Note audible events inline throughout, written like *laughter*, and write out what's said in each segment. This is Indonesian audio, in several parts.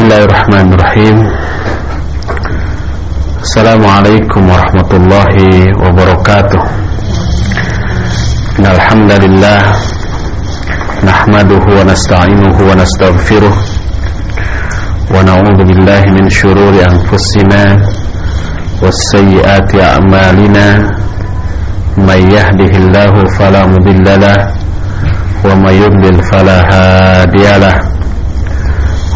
Bismillahirrahmanirrahim. Assalamualaikum warahmatullahi wabarakatuh. Alhamdulillah Nahmaduhu nasta'inuhu wa Wa na'udhu billahi min syururi anfusina Wassayyiati a'malina. Man yahdihillahu falamudillalah Wa man yudlil falahadiyalah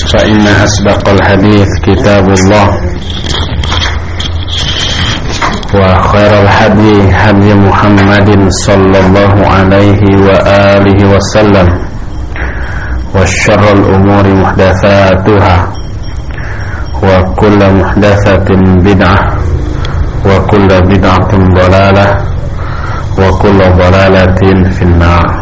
فإن أصدق الحديث كتاب الله وخير الحدي هدي محمد صلى الله عليه وآله وسلم وشر الأمور محدثاتها وكل محدثة بدعة وكل بدعة ضلالة وكل ضلالة في النار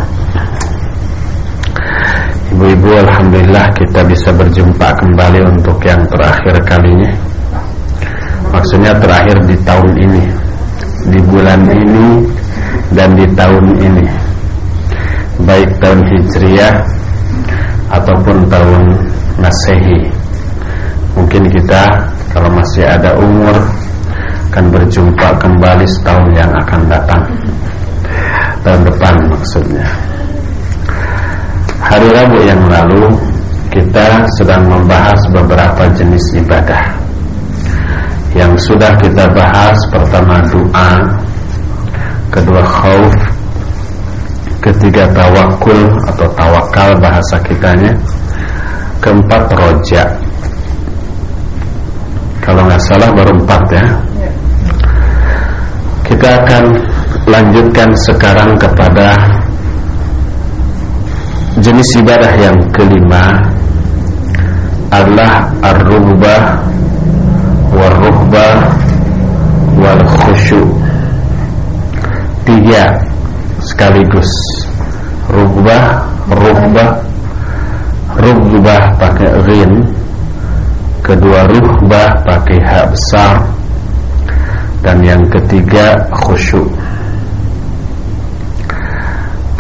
Ibu-ibu Alhamdulillah kita bisa berjumpa kembali untuk yang terakhir kalinya. Maksudnya terakhir di tahun ini Di bulan ini Dan di tahun ini. Baik tahun Hijriah Ataupun tahun Masehi. Mungkin kita Kalau masih ada umur Akan berjumpa kembali setahun yang akan datang. Tahun depan maksudnya Hari Rabu yang lalu Kita sedang membahas beberapa jenis ibadah. Yang sudah kita bahas pertama doa kedua khauf ketiga tawakul atau tawakal bahasa kitanya keempat roja. Kalau nggak salah baru empat ya. Kita akan lanjutkan sekarang kepada jenis ibadah yang kelima adalah ar-rubah waruhbah wal khusyu tiga sekaligus. Rubah rubah rubah pakai rin kedua ruhbah pakai hak besar. Dan yang ketiga khusyuk.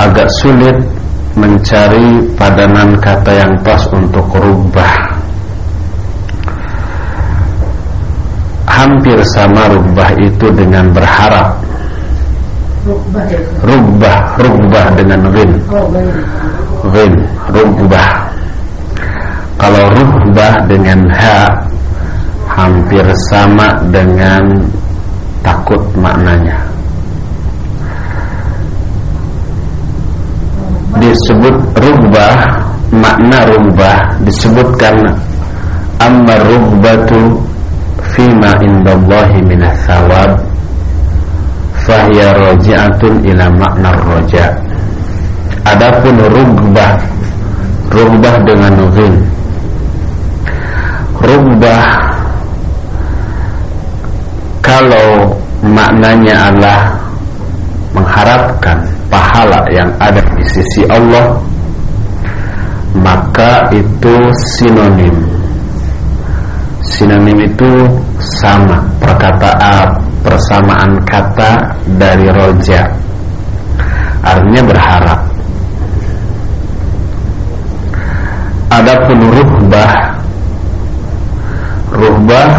Agak sulit mencari padanan kata yang pas untuk rubah. Hampir sama rubah itu dengan berharap. Rubah rubah dengan rin rin rubah. Kalau rubah dengan ha hampir sama dengan takut maknanya disebut rubah makna rubah disebutkan amma rubatu fima indallahi minas thawab fahiya raji'atun ila makna roja adapun rugbah rugbah dengan nuzin rugbah kalau maknanya adalah mengharapkan pahala yang ada di sisi Allah maka itu sinonim. Sinonim itu sama perkataan persamaan kata dari roja. Artinya berharap. Adapun ruhbah. Ruhbah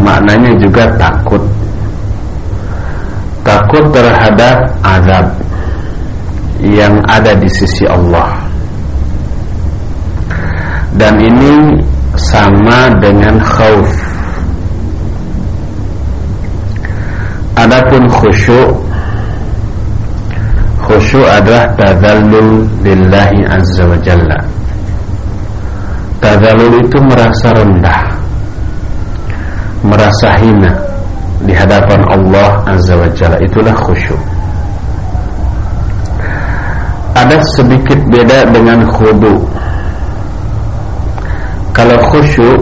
maknanya juga takut. Takut terhadap azab yang ada di sisi Allah. Dan ini sama dengan khauf. Adapun khusyuk Khusyuk adalah tadallul lillahi azza wa jalla. Tadallul itu merasa rendah Merasa hina Di hadapan Allah azza wa jalla. Itulah khusyuk Ada sedikit beda dengan khudu kalau khusyuk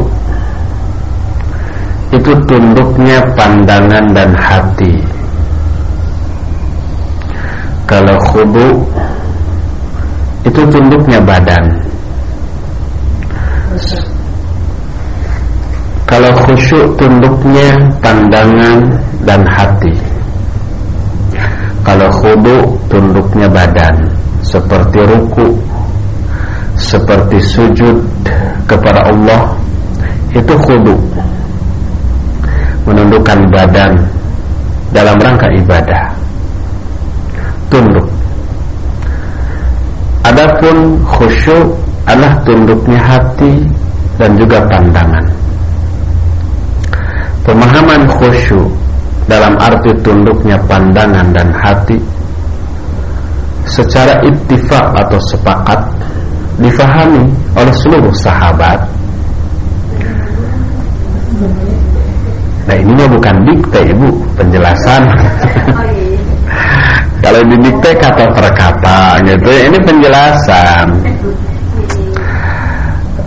itu tunduknya pandangan dan hati. Kalau khudu itu tunduknya badan. Kalau khusyuk tunduknya pandangan dan hati. Kalau khudu tunduknya badan seperti ruku, seperti sujud kepada Allah itu khudu. Menundukkan badan dalam rangka ibadah. Tunduk. Adapun khusyuk adalah tunduknya hati dan juga pandangan. Pemahaman khusyuk dalam arti tunduknya pandangan dan hati secara ittifak atau sepakat difahami oleh seluruh sahabat. Nah ini bukan dikte ibu Penjelasan. *laughs* Kalau didikte kata per kata gitu. Ini penjelasan.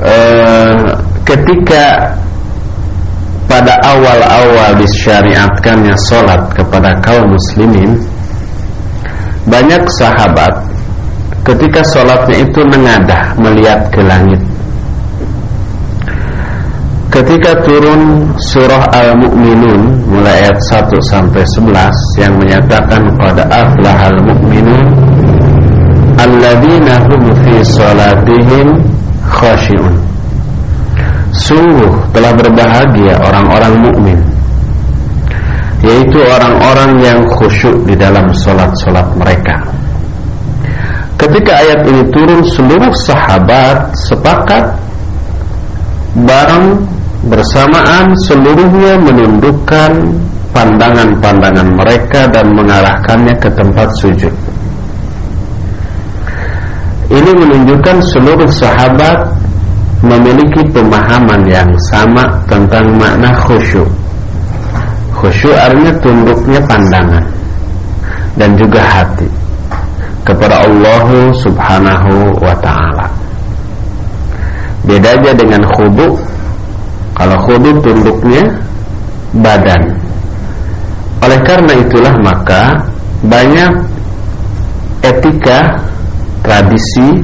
E, Ketika Pada awal-awal disyariatkannya Sholat kepada kaum muslimin Banyak sahabat Ketika sholatnya itu mengadah Melihat ke langit Ketika turun surah Al-Mu'minun mulai ayat 1 sampai 11 yang menyatakan pada aflahal mu'minun alladzina hum fi salatihim khashi'un. Sungguh telah berbahagia orang-orang mukmin yaitu orang-orang yang khusyuk di dalam salat-salat mereka. Ketika ayat ini turun seluruh sahabat sepakat bareng bersamaan seluruhnya menundukkan pandangan-pandangan mereka dan mengarahkannya ke tempat sujud. Ini menunjukkan seluruh sahabat memiliki pemahaman yang sama tentang makna khusyuk. Khusyuk artinya tunduknya pandangan dan juga hati kepada Allah Subhanahu wa taala. Bedanya dengan khudu kalau khudu tunduknya badan. Oleh karena itulah maka banyak etika, tradisi,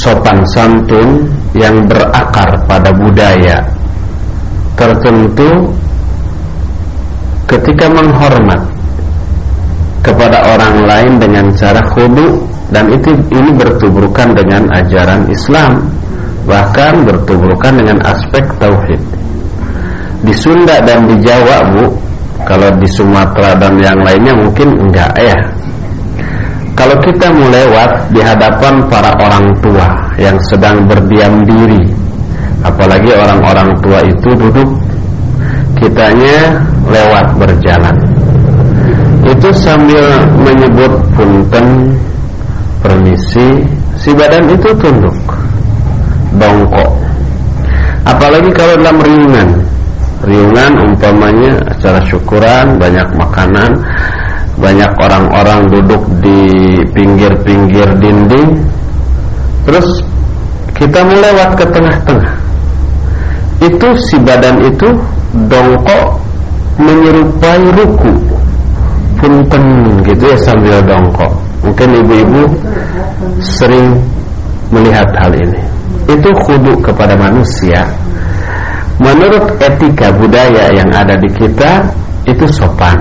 sopan santun yang berakar pada budaya tertentu ketika menghormat kepada orang lain dengan cara khudu dan itu ini bertubrukan dengan ajaran Islam bahkan bertubrukan dengan aspek tauhid. Di Sunda dan di Jawa, Bu, kalau di Sumatera dan yang lainnya mungkin enggak ya. Kalau kita melewat di hadapan para orang tua yang sedang berdiam diri, apalagi orang-orang tua itu duduk, kitanya lewat berjalan. Itu sambil menyebut punten, permisi, si badan itu tunduk. Bongkok. Apalagi kalau dalam riungan. Riungan umpamanya acara syukuran banyak makanan banyak orang-orang duduk di pinggir-pinggir dinding. Terus kita melewat ke tengah-tengah. Itu si badan itu dongkok menyerupai ruku. Punten gitu ya sambil dongkok. Mungkin ibu-ibu sering melihat hal ini. Itu khudu kepada manusia. Menurut etika budaya yang ada di kita itu sopan.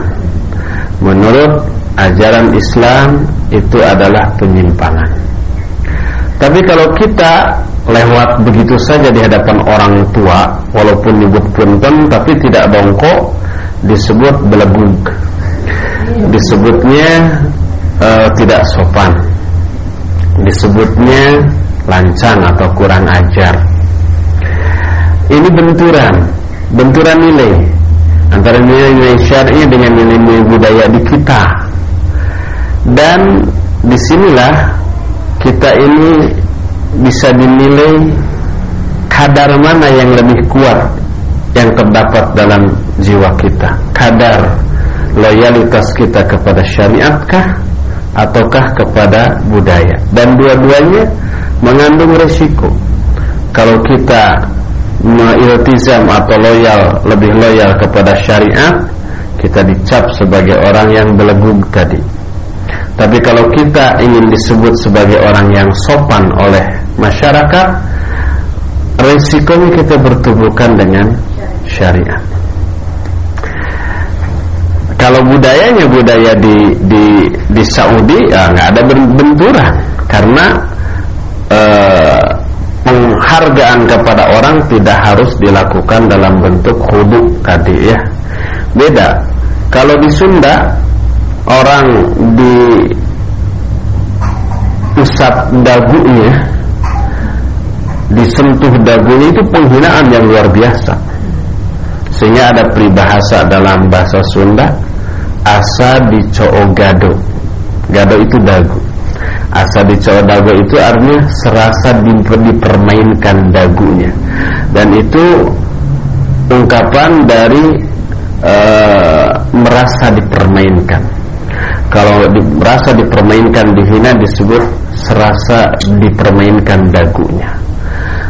Menurut ajaran Islam itu adalah penyimpangan. Tapi kalau kita lewat begitu saja di hadapan orang tua walaupun nyebut punten tapi tidak bongkok disebut belegug disebutnya uh, tidak sopan disebutnya lancang atau kurang ajar. Ini benturan, benturan nilai antara nilai-nilai syar'i dengan nilai-nilai budaya di kita. Dan di sinilah kita ini bisa dinilai kadar mana yang lebih kuat yang terdapat dalam jiwa kita. Kadar loyalitas kita kepada syariatkah ataukah kepada budaya. Dan dua-duanya mengandung resiko. Kalau kita mengiltizam atau loyal lebih loyal kepada syariat kita dicap sebagai orang yang belegu tadi tapi kalau kita ingin disebut sebagai orang yang sopan oleh masyarakat resikonya kita bertubuhkan dengan syariat. Kalau budayanya budaya di di di Saudi ya nggak ada benturan. Karena eh, penghargaan kepada orang tidak harus dilakukan dalam bentuk khudu tadi ya. Beda. Kalau di Sunda orang di usap dagunya disentuh dagunya itu penghinaan yang luar biasa. Sehingga ada peribahasa dalam bahasa Sunda asa dicoo gado. Gado itu dagu. Asa dicoo dagu itu artinya serasa dipermainkan dagunya. Dan itu ungkapan dari e, merasa dipermainkan. Kalau di, merasa dipermainkan dihina disebut serasa dipermainkan dagunya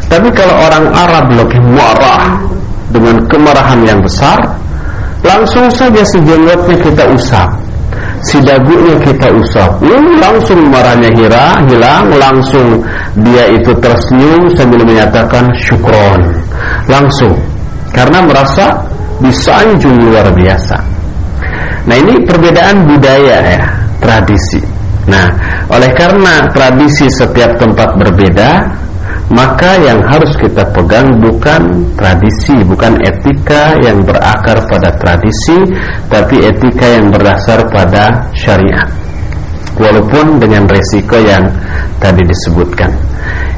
tapi kalau orang Arab lebih marah dengan kemarahan yang besar langsung saja si jenggotnya kita usap si dagunya kita usap. Uh, langsung marahnya hira, hilang langsung dia itu tersenyum sambil menyatakan syukron. Langsung karena merasa disanjung luar biasa. Nah ini perbedaan budaya ya tradisi. Nah oleh karena tradisi setiap tempat berbeda maka yang harus kita pegang bukan tradisi, bukan etika yang berakar pada tradisi, tapi etika yang berdasar pada syariat. Walaupun dengan resiko yang tadi disebutkan.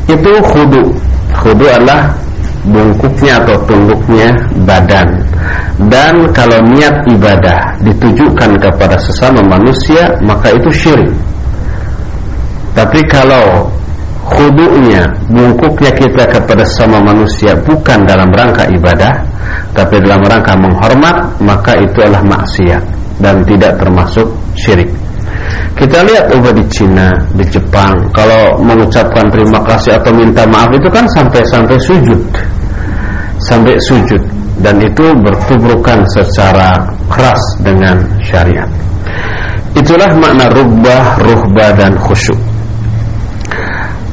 Itu khudu. Khudu adalah bungkuknya atau tungguknya badan. Dan kalau niat ibadah ditujukan kepada sesama manusia, maka itu syirik. Tapi kalau khudu'nya, bungkuknya kita kepada sama manusia bukan dalam rangka ibadah, tapi dalam rangka menghormat, maka itu adalah maksiat dan tidak termasuk syirik. Kita lihat ubah di Cina, di Jepang, kalau mengucapkan terima kasih atau minta maaf itu kan sampai-sampai sujud. Sampai sujud dan itu bertubrukan secara keras dengan syariat. Itulah makna rubah, ruhbah dan khusyuk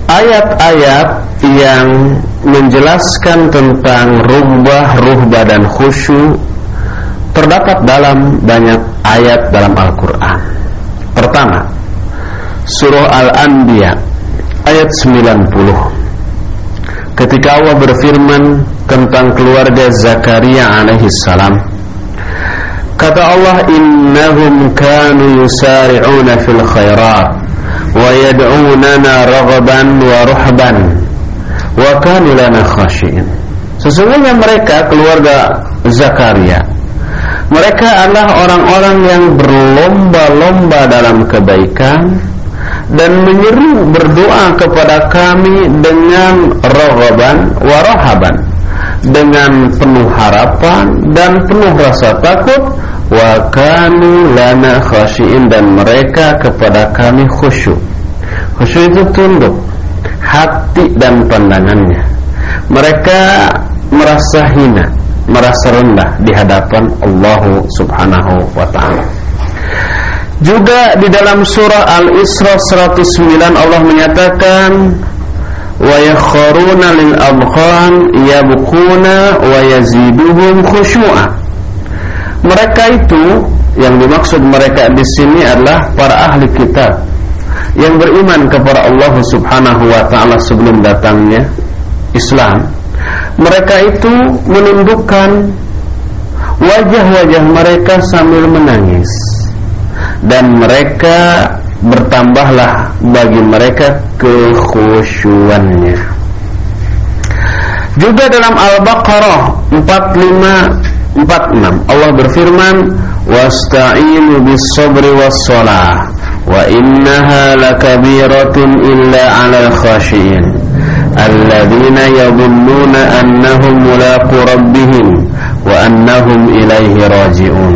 ayat-ayat yang menjelaskan tentang rubah, ruhbah dan khusyuk terdapat dalam banyak ayat dalam Al-Quran. Pertama, Surah Al-Anbiya ayat 90. Ketika Allah berfirman tentang keluarga Zakaria alaihi salam, kata Allah, "Innahum kanu yusari'una fil khairat." Wa ruhban wa kanu lana khashiin. Sesungguhnya mereka keluarga Zakaria mereka adalah orang-orang yang berlomba-lomba dalam kebaikan dan menyeru berdoa kepada kami dengan raghaban wa rahaban dengan penuh harapan dan penuh rasa takut wa kanu lana khashiin dan mereka kepada kami khusyuk. Khusyuk itu tunduk hati dan pandangannya. Mereka merasa hina, merasa rendah di hadapan Allah Subhanahu wa taala. Juga di dalam surah Al-Isra 109 Allah menyatakan wa yakhruna lil abqan yabquna wa yaziduhum khusyu'a mereka itu yang dimaksud mereka di sini adalah para ahli kitab yang beriman kepada Allah Subhanahu wa taala sebelum datangnya Islam. Mereka itu menundukkan wajah-wajah mereka sambil menangis dan mereka bertambahlah bagi mereka kekhusyuannya. Juga dalam Al-Baqarah 45 46 Allah berfirman wasta'inu bis sabri was salah wa innaha lakabiratun illa 'alal khashiyin alladzina yadhunnuna annahum mulaqu rabbihim wa annahum ilaihi raji'un.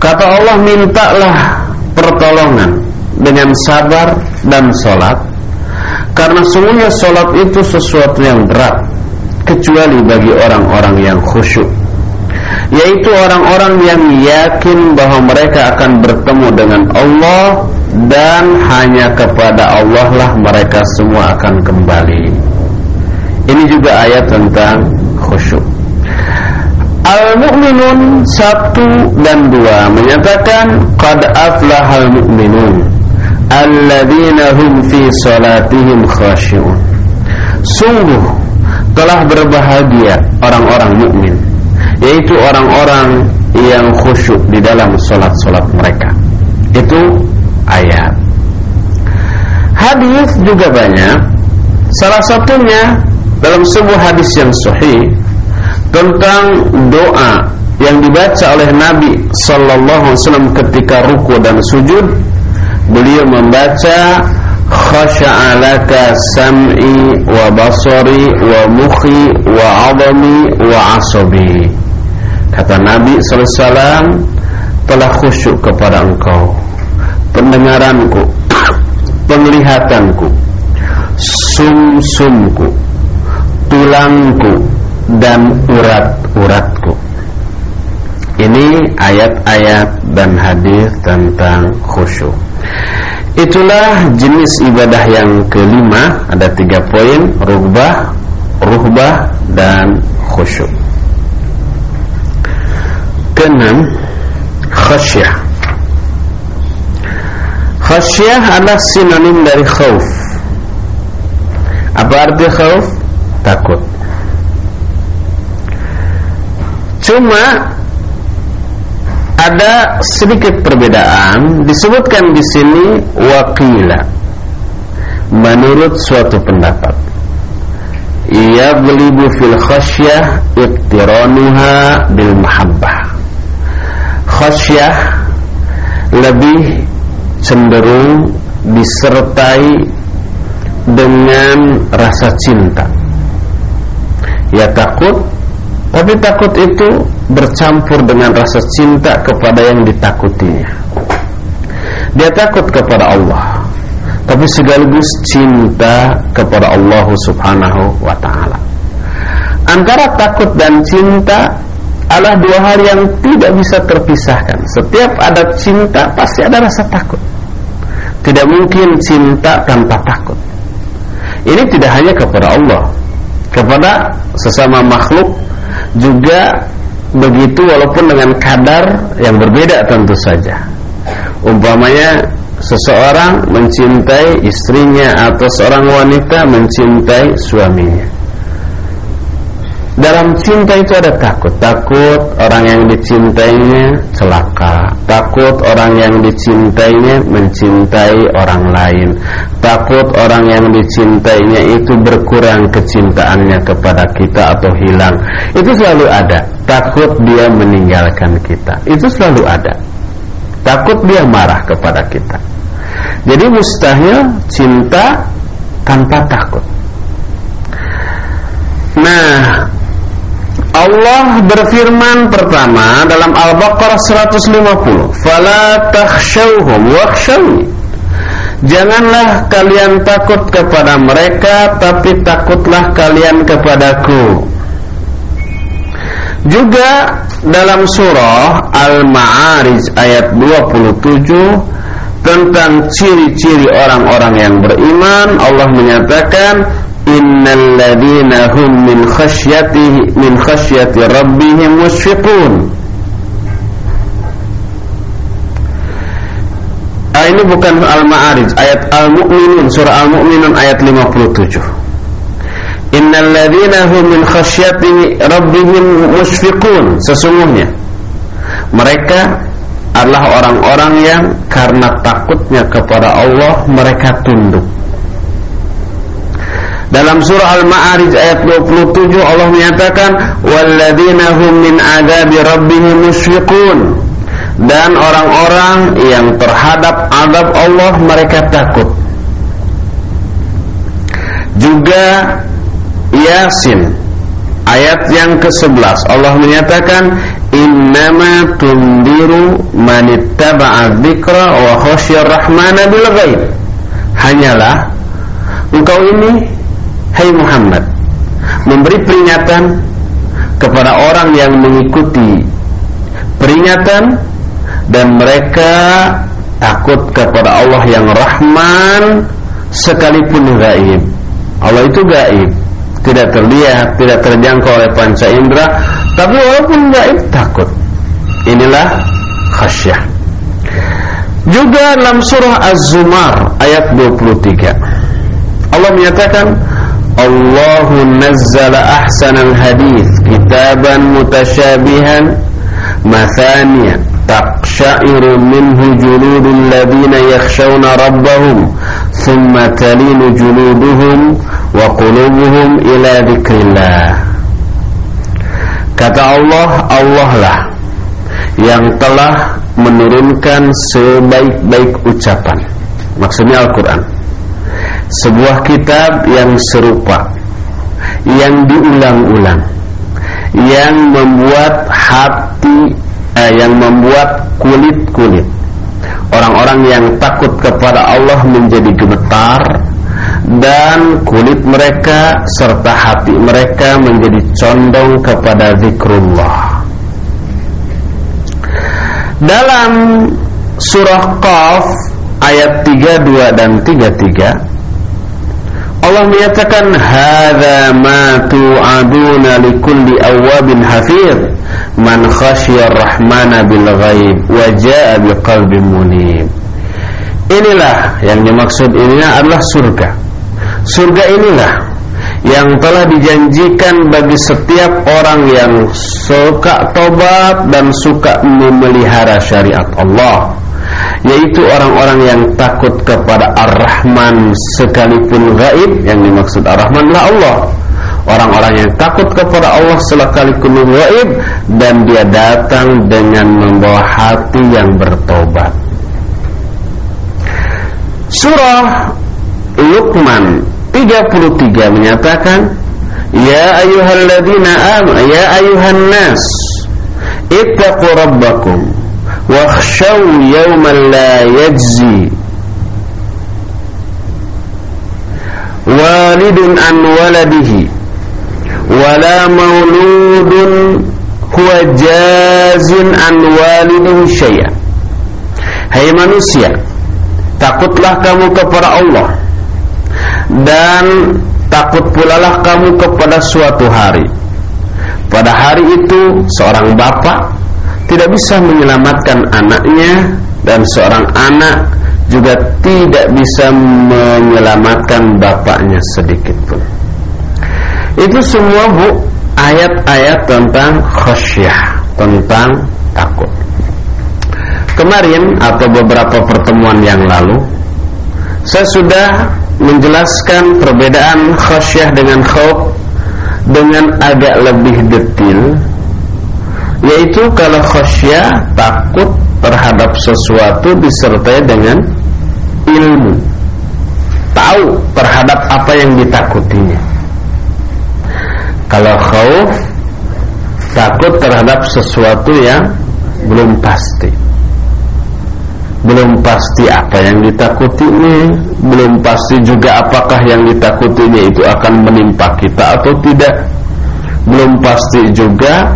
Kata Allah mintalah pertolongan dengan sabar dan salat. Karena sungguhnya salat itu sesuatu yang berat kecuali bagi orang-orang yang khusyuk yaitu orang-orang yang yakin bahwa mereka akan bertemu dengan Allah dan hanya kepada Allah lah mereka semua akan kembali. Ini juga ayat tentang khusyuk. Al-Mu'minun satu dan dua menyatakan qad aflahal mu'minun alladzina hum fi salatihim khashi'un. Sungguh telah berbahagia orang-orang mukmin yaitu orang-orang yang khusyuk di dalam solat-solat mereka. Itu ayat. Hadis juga banyak. Salah satunya dalam sebuah hadis yang sahih tentang doa yang dibaca oleh Nabi sallallahu alaihi wasallam ketika ruku dan sujud beliau membaca khasha'alaka sam'i wa basari wa mukhi wa 'azami wa 'asabi Kata Nabi SAW telah khusyuk kepada engkau Pendengaranku *coughs* Penglihatanku Sum-sumku Tulangku Dan urat-uratku. Ini ayat-ayat dan hadis tentang khusyuk. Itulah jenis ibadah yang kelima. Ada tiga poin Ruhbah, ruhbah dan khusyuk Keenam, khasyah. Khasyah adalah sinonim dari khauf. Apa arti khauf? Takut. Cuma ada sedikit perbedaan disebutkan di sini wakila menurut suatu pendapat ia belibu fil khasyah iktiranuha bil mahabbah khasyah lebih cenderung disertai dengan rasa cinta. Ya takut, tapi takut itu bercampur dengan rasa cinta kepada yang ditakutinya. Dia takut kepada Allah, tapi sekaligus cinta kepada Allah Subhanahu wa taala. Antara takut dan cinta adalah dua hal yang tidak bisa terpisahkan. Setiap ada cinta pasti ada rasa takut. Tidak mungkin cinta tanpa takut. Ini tidak hanya kepada Allah, kepada sesama makhluk juga begitu walaupun dengan kadar yang berbeda tentu saja. Umpamanya seseorang mencintai istrinya atau seorang wanita mencintai suaminya dalam cinta itu ada takut. Takut orang yang dicintainya celaka. Takut orang yang dicintainya mencintai orang lain. Takut orang yang dicintainya itu berkurang kecintaannya kepada kita atau hilang. Itu selalu ada. Takut dia meninggalkan kita. Itu selalu ada. Takut dia marah kepada kita. Jadi mustahil cinta tanpa takut. Nah Allah berfirman pertama dalam Al-Baqarah 150, "Fala takhshawhum wakhshawni." Janganlah kalian takut kepada mereka, tapi takutlah kalian kepadaku. Juga dalam surah Al-Ma'arij ayat 27 tentang ciri-ciri orang-orang yang beriman, Allah menyatakan innal hum min khasyatihi min khasyati rabbihim musyfiqun. Ah, ini bukan Al-Ma'arij ayat Al-Mu'minun surah Al-Mu'minun ayat 57 Innal hum min khasyati rabbihim musyfiqun sesungguhnya. Mereka adalah orang-orang yang karena takutnya kepada Allah mereka tunduk dalam surah Al-Ma'arij ayat 27 Allah menyatakan walladzina hum min adabi rabbihim musyfiqun dan orang-orang yang terhadap adab Allah mereka takut. Juga Yasin ayat yang ke-11 Allah menyatakan innama tundiru manittaba'a dzikra wa khasyar rahmana bil ghaib. Hanyalah engkau ini Hai Muhammad memberi peringatan kepada orang yang mengikuti peringatan dan mereka takut kepada Allah yang Rahman sekalipun gaib. Allah itu gaib, tidak terlihat, tidak terjangkau oleh panca indera, tapi walaupun gaib takut. Inilah khasyah. Juga dalam surah Az-Zumar ayat 23 Allah menyatakan Allahu nazzala ahsanal hadith kitaban mutasyabihan mathaniya taqsha'iru minhu juludul ladina yakhshawna rabbahum thumma talinu juluduhum wa qulubuhum ila dhikrillah Kata Allah Allah lah yang telah menurunkan sebaik-baik ucapan. Maksudnya Al-Quran sebuah kitab yang serupa yang diulang-ulang yang membuat hati eh, yang membuat kulit-kulit. Orang-orang yang takut kepada Allah menjadi gemetar dan kulit mereka serta hati mereka menjadi condong kepada zikrullah. Dalam surah Qaf ayat 32 dan 33 Allah menyatakan hadza ma tu'aduna likulli awwabin hafiz man khasyiya ar-rahmana bil ghaib wa jaa biqalbin munib. Inilah yang dimaksud ini adalah surga. Surga inilah yang telah dijanjikan bagi setiap orang yang suka tobat dan suka memelihara syariat Allah yaitu orang-orang yang takut kepada Ar-Rahman sekalipun gaib yang dimaksud Ar-Rahman adalah Allah. Orang-orang yang takut kepada Allah sekalipun gaib dan dia datang dengan membawa hati yang bertobat. Surah Luqman 33 menyatakan Ya amanu ya ayuhan nas ittaqu rabbakum wakhshaw yawman la yajzi walidun an waladihi wala mauludun huwa jazin an walidihi syai'an Hai manusia takutlah kamu kepada Allah dan takut pulalah kamu kepada suatu hari. Pada hari itu seorang bapak tidak bisa menyelamatkan anaknya dan seorang anak juga tidak bisa menyelamatkan bapaknya sedikit pun. Itu semua bu ayat-ayat tentang khasyah, tentang takut. Kemarin atau beberapa pertemuan yang lalu saya sudah menjelaskan perbedaan khasyah dengan khauf dengan agak lebih detil yaitu kalau khasyah takut terhadap sesuatu disertai dengan ilmu. Tahu terhadap apa yang ditakutinya. Kalau khauf takut terhadap sesuatu yang belum pasti. Belum pasti apa yang ditakutinya belum pasti juga apakah yang ditakutinya itu akan menimpa kita atau tidak. Belum pasti juga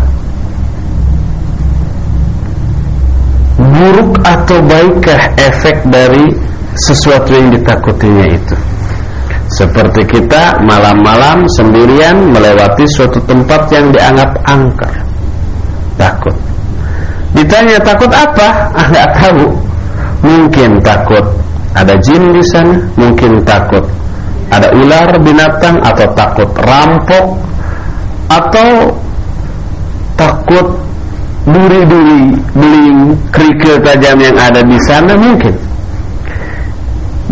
buruk atau baikkah efek dari sesuatu yang ditakutinya itu? Seperti kita malam-malam sendirian melewati suatu tempat yang dianggap angker. Takut. Ditanya takut apa? Ah tahu. Mungkin takut ada jin di sana, mungkin takut ada ular binatang atau takut rampok atau takut duri-duri, beling, kerikil tajam yang ada di sana mungkin.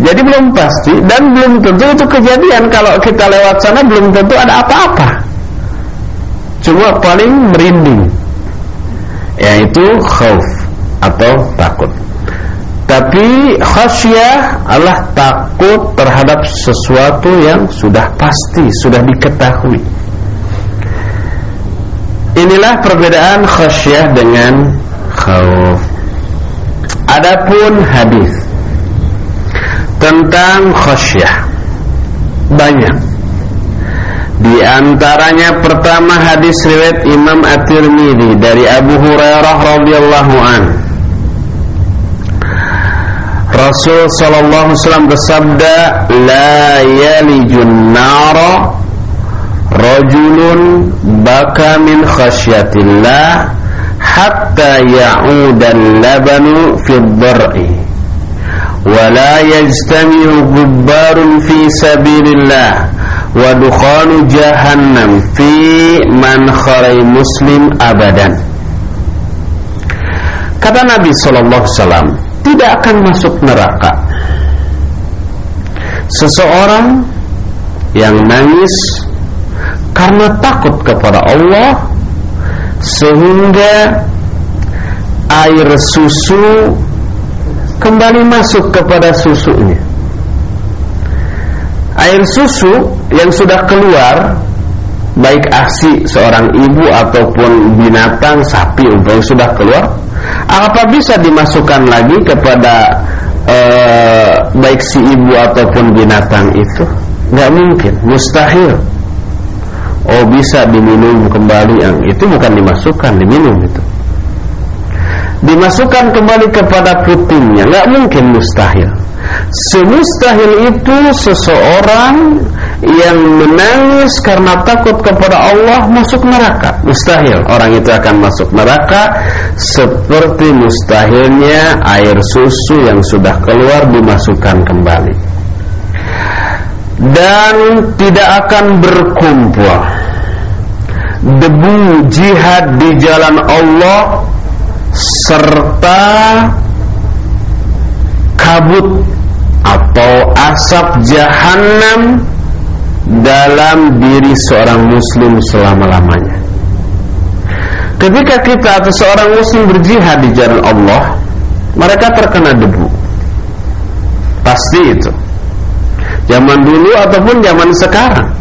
Jadi belum pasti dan belum tentu itu kejadian kalau kita lewat sana belum tentu ada apa-apa. Cuma paling merinding. Yaitu khauf atau takut. Tapi khasyah adalah takut terhadap sesuatu yang sudah pasti, sudah diketahui. Inilah perbedaan khasyah dengan khauf. Adapun hadis tentang khasyah banyak Di antaranya pertama hadis riwayat Imam At-Tirmidzi dari Abu Hurairah radhiyallahu an. Rasul sallallahu alaihi wasallam bersabda, "La yalijun nara rajulun baka min khasyatillah hatta ya'uda al-labanu fi ad-dar'i." ولا يجتمع غبار في سبيل الله wa dukhanu jahannam fi man kharai muslim abadan kata Nabi sallallahu alaihi wasallam tidak akan masuk neraka seseorang yang nangis karena takut kepada Allah sehingga air susu kembali masuk kepada susunya. Air susu yang sudah keluar baik aksi seorang ibu ataupun binatang sapi umpamanya sudah keluar apa bisa dimasukkan lagi kepada e, baik si ibu ataupun binatang itu? Nggak mungkin mustahil oh bisa diminum kembali yang itu bukan dimasukkan diminum itu. Dimasukkan kembali kepada putingnya nggak mungkin mustahil. Semustahil itu seseorang yang menangis karena takut kepada Allah masuk neraka. Mustahil. Orang itu akan masuk neraka seperti mustahilnya air susu yang sudah keluar dimasukkan kembali. Dan tidak akan berkumpul debu jihad di jalan Allah serta kabut atau asap jahanam dalam diri seorang muslim selama-lamanya. Ketika kita atau seorang muslim berjihad di jalan Allah, mereka terkena debu. Pasti itu. Zaman dulu ataupun zaman sekarang.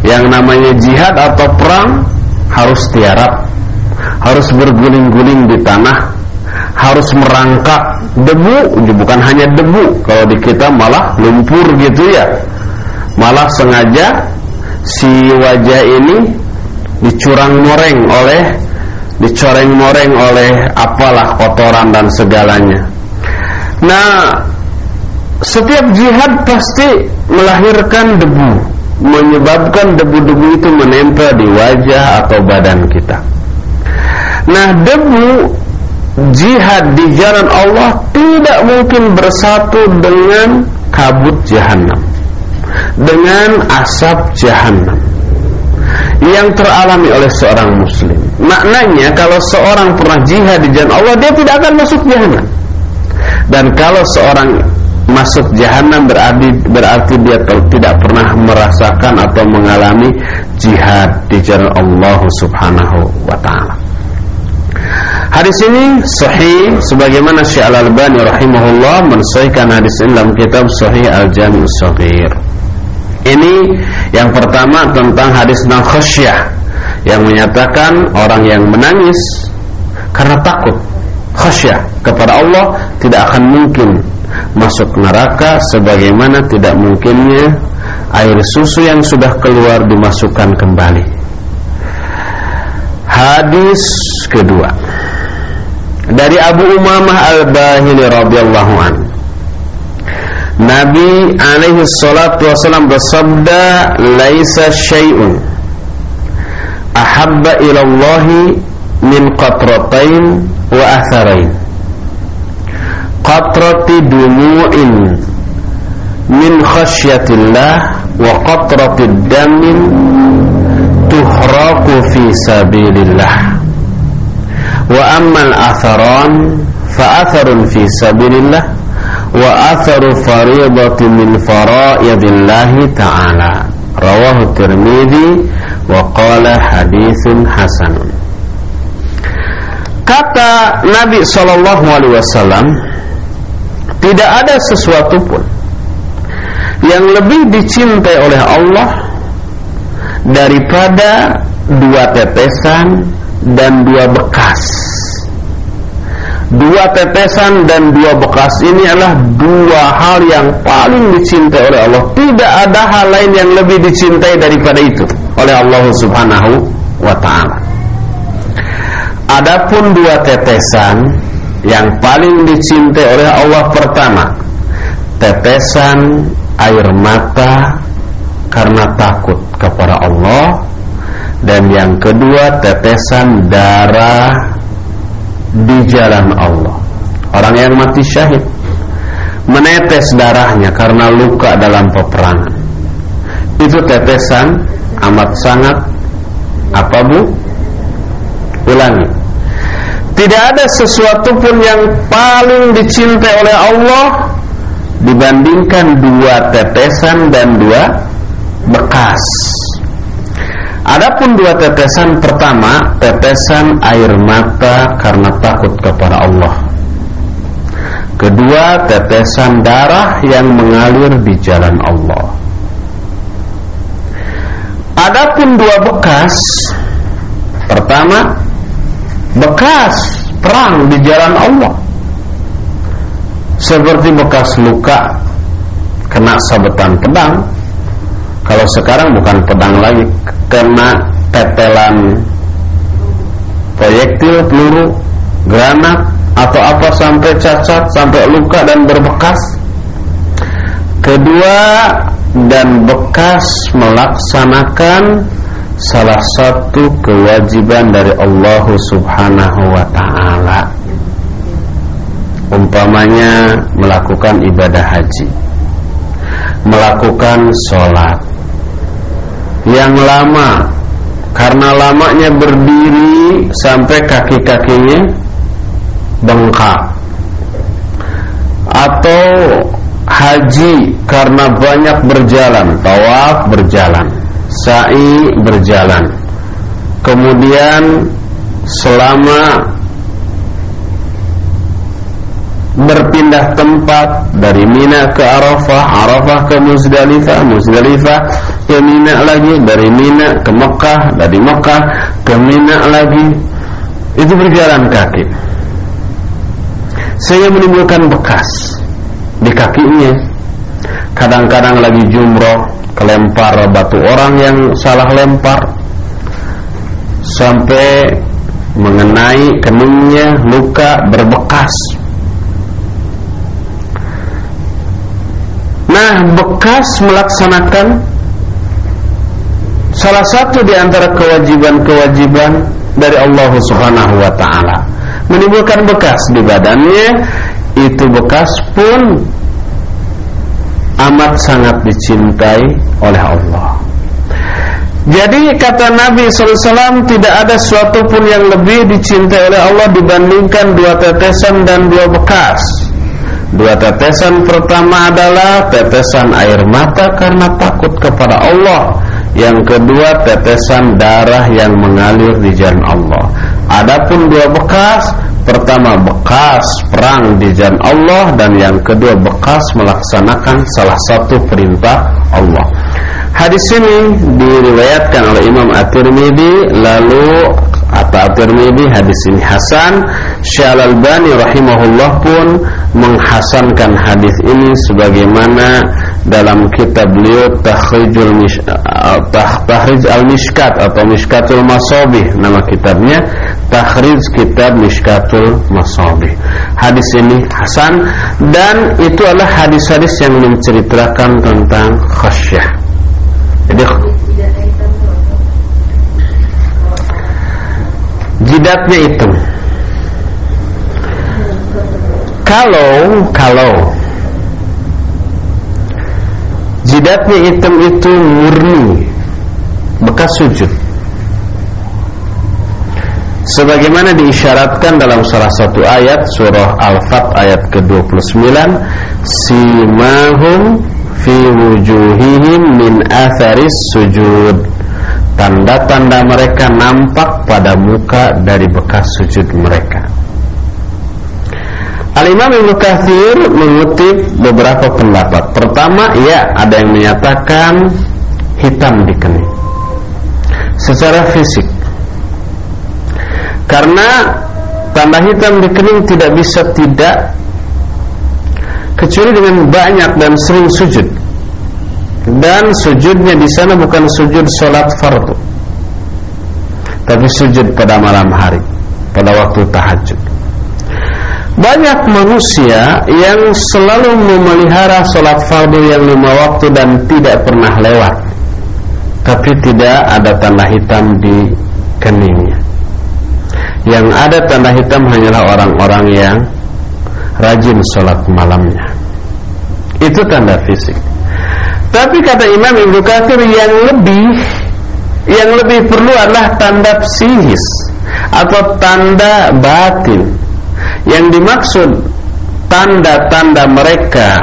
Yang namanya jihad atau perang harus tiarap, harus berguling-guling di tanah, harus merangkak debu bukan hanya debu kalau di kita malah lumpur gitu ya. Malah sengaja si wajah ini dicurang moreng oleh dicoreng moreng oleh apalah kotoran dan segalanya. Nah setiap jihad pasti melahirkan debu menyebabkan debu-debu itu menempel di wajah atau badan kita. Nah debu jihad di jalan Allah tidak mungkin bersatu dengan kabut jahanam dengan asap jahanam yang teralami oleh seorang muslim. Maknanya kalau seorang pernah jihad di jalan Allah dia tidak akan masuk jahanam dan kalau seorang masuk jahanam berarti berarti dia tidak pernah merasakan atau mengalami jihad di jalan Allah Subhanahu wa taala Hadis ini sahih sebagaimana Syekh Al-Albani rahimahullah mensahihkan hadis ini dalam kitab Sahih Al-Jami' Shaghir. Ini yang pertama tentang hadis tentang khasyah yang menyatakan orang yang menangis karena takut khasyah kepada Allah tidak akan mungkin masuk neraka sebagaimana tidak mungkinnya air susu yang sudah keluar dimasukkan kembali. Hadis kedua dari Abu Umamah Al-Bahili radhiyallahu an. Nabi alaihi salatu wasallam bersabda, "Laisa syai'un ahabba ila Allah min qatratain wa atharain." Qatrati dumu'in min khasyatillah wa qatrati damin tuhraqu fi sabilillah. Wa ammal atharan fa atharun fi sabilillah wa atharu fariidati min fara'idillahi ta'ala. Rawahu tirmidzi wa qala haditsun hasanun. Kata Nabi sallallahu alaihi wasallam tidak ada sesuatu pun yang lebih dicintai oleh Allah daripada dua tetesan dan dua bekas Dua tetesan dan dua bekas ini adalah dua hal yang paling dicintai oleh Allah Tidak ada hal lain yang lebih dicintai daripada itu oleh Allah Subhanahu wa taala. Adapun dua tetesan yang paling dicintai oleh Allah pertama, tetesan air mata karena takut kepada Allah dan yang kedua tetesan darah di jalan Allah. Orang yang mati syahid menetes darahnya karena luka dalam peperangan. Itu tetesan amat sangat apa Bu? Ulangi. Tidak ada sesuatu pun yang paling dicintai oleh Allah dibandingkan dua tetesan dan dua bekas. Adapun dua tetesan pertama, tetesan air mata karena takut kepada Allah. Kedua, tetesan darah yang mengalir di jalan Allah. Adapun dua bekas, pertama bekas perang di jalan Allah. Seperti bekas luka kena sabetan pedang. Kalau sekarang bukan pedang lagi, kena tetelan proyektil peluru, granat atau apa sampai cacat, sampai luka dan berbekas. Kedua, dan bekas melaksanakan salah satu kewajiban dari Allah Subhanahu wa taala. Umpamanya melakukan ibadah haji, melakukan sholat. Yang lama karena lamanya berdiri sampai kaki-kakinya bengkak. Atau haji karena banyak berjalan, tawaf berjalan, sa'i berjalan. Kemudian selama berpindah tempat dari Mina ke Arafah, Arafah ke Muzdalifah, Muzdalifah ke Mina lagi, dari Mina ke Mekah, dari Mekah ke Mina lagi. Itu berjalan kaki. Saya menimbulkan bekas di kakinya kadang-kadang lagi jumroh kelempar batu orang yang salah lempar. Sampai mengenai keningnya luka berbekas. Nah bekas melaksanakan salah satu di antara kewajiban-kewajiban dari Allah Subhanahu wa taala. Menimbulkan bekas di badannya itu bekas pun amat sangat dicintai oleh Allah. Jadi kata Nabi SAW tidak ada sesuatu pun yang lebih dicintai oleh Allah dibandingkan dua tetesan dan dua bekas. Dua tetesan pertama adalah tetesan air mata karena takut kepada Allah. Yang kedua tetesan darah yang mengalir di jalan Allah. Adapun dua bekas Pertama bekas perang di jalan Allah dan yang kedua bekas melaksanakan salah satu perintah Allah. Hadis ini diriwayatkan oleh Imam At-Tirmidzi lalu atau At-Tirmidzi hadis ini hasan Syekh Al-Albani rahimahullah pun menghasankan hadis ini sebagaimana dalam kitab beliau uh, Tahrij Al-Mishkat atau Mishkatul Masabih nama kitabnya. Tahrij Kitab Mishkatul Masabih. Hadis ini hasan dan itu adalah hadis-hadis yang menceritakan tentang khasyah. Jadi jidatnya itu kalau kalau jidatnya hitam itu murni bekas sujud. Sebagaimana diisyaratkan dalam salah satu ayat surah Al-Fat ayat ke-29 simahum fi wujuhihim min atharis sujud. Tanda-tanda mereka nampak pada muka dari bekas sujud mereka Al-Imam Ibnu Katsir mengutip beberapa pendapat. Pertama, ya ada yang menyatakan hitam di kening. Secara fisik. Karena tanda hitam di kening tidak bisa tidak kecuali dengan banyak dan sering sujud. dan sujudnya di sana bukan sujud sholat fardu tapi sujud pada malam hari pada waktu tahajud banyak manusia yang selalu memelihara sholat fardu yang lima waktu dan tidak pernah lewat. Tapi tidak ada tanda hitam di keningnya. Yang ada tanda hitam hanyalah orang-orang yang rajin sholat malamnya. Itu tanda fisik. Tapi kata Imam Ibnu Katsir yang lebih yang lebih perlu adalah tanda psikis atau tanda batin. Yang dimaksud tanda-tanda mereka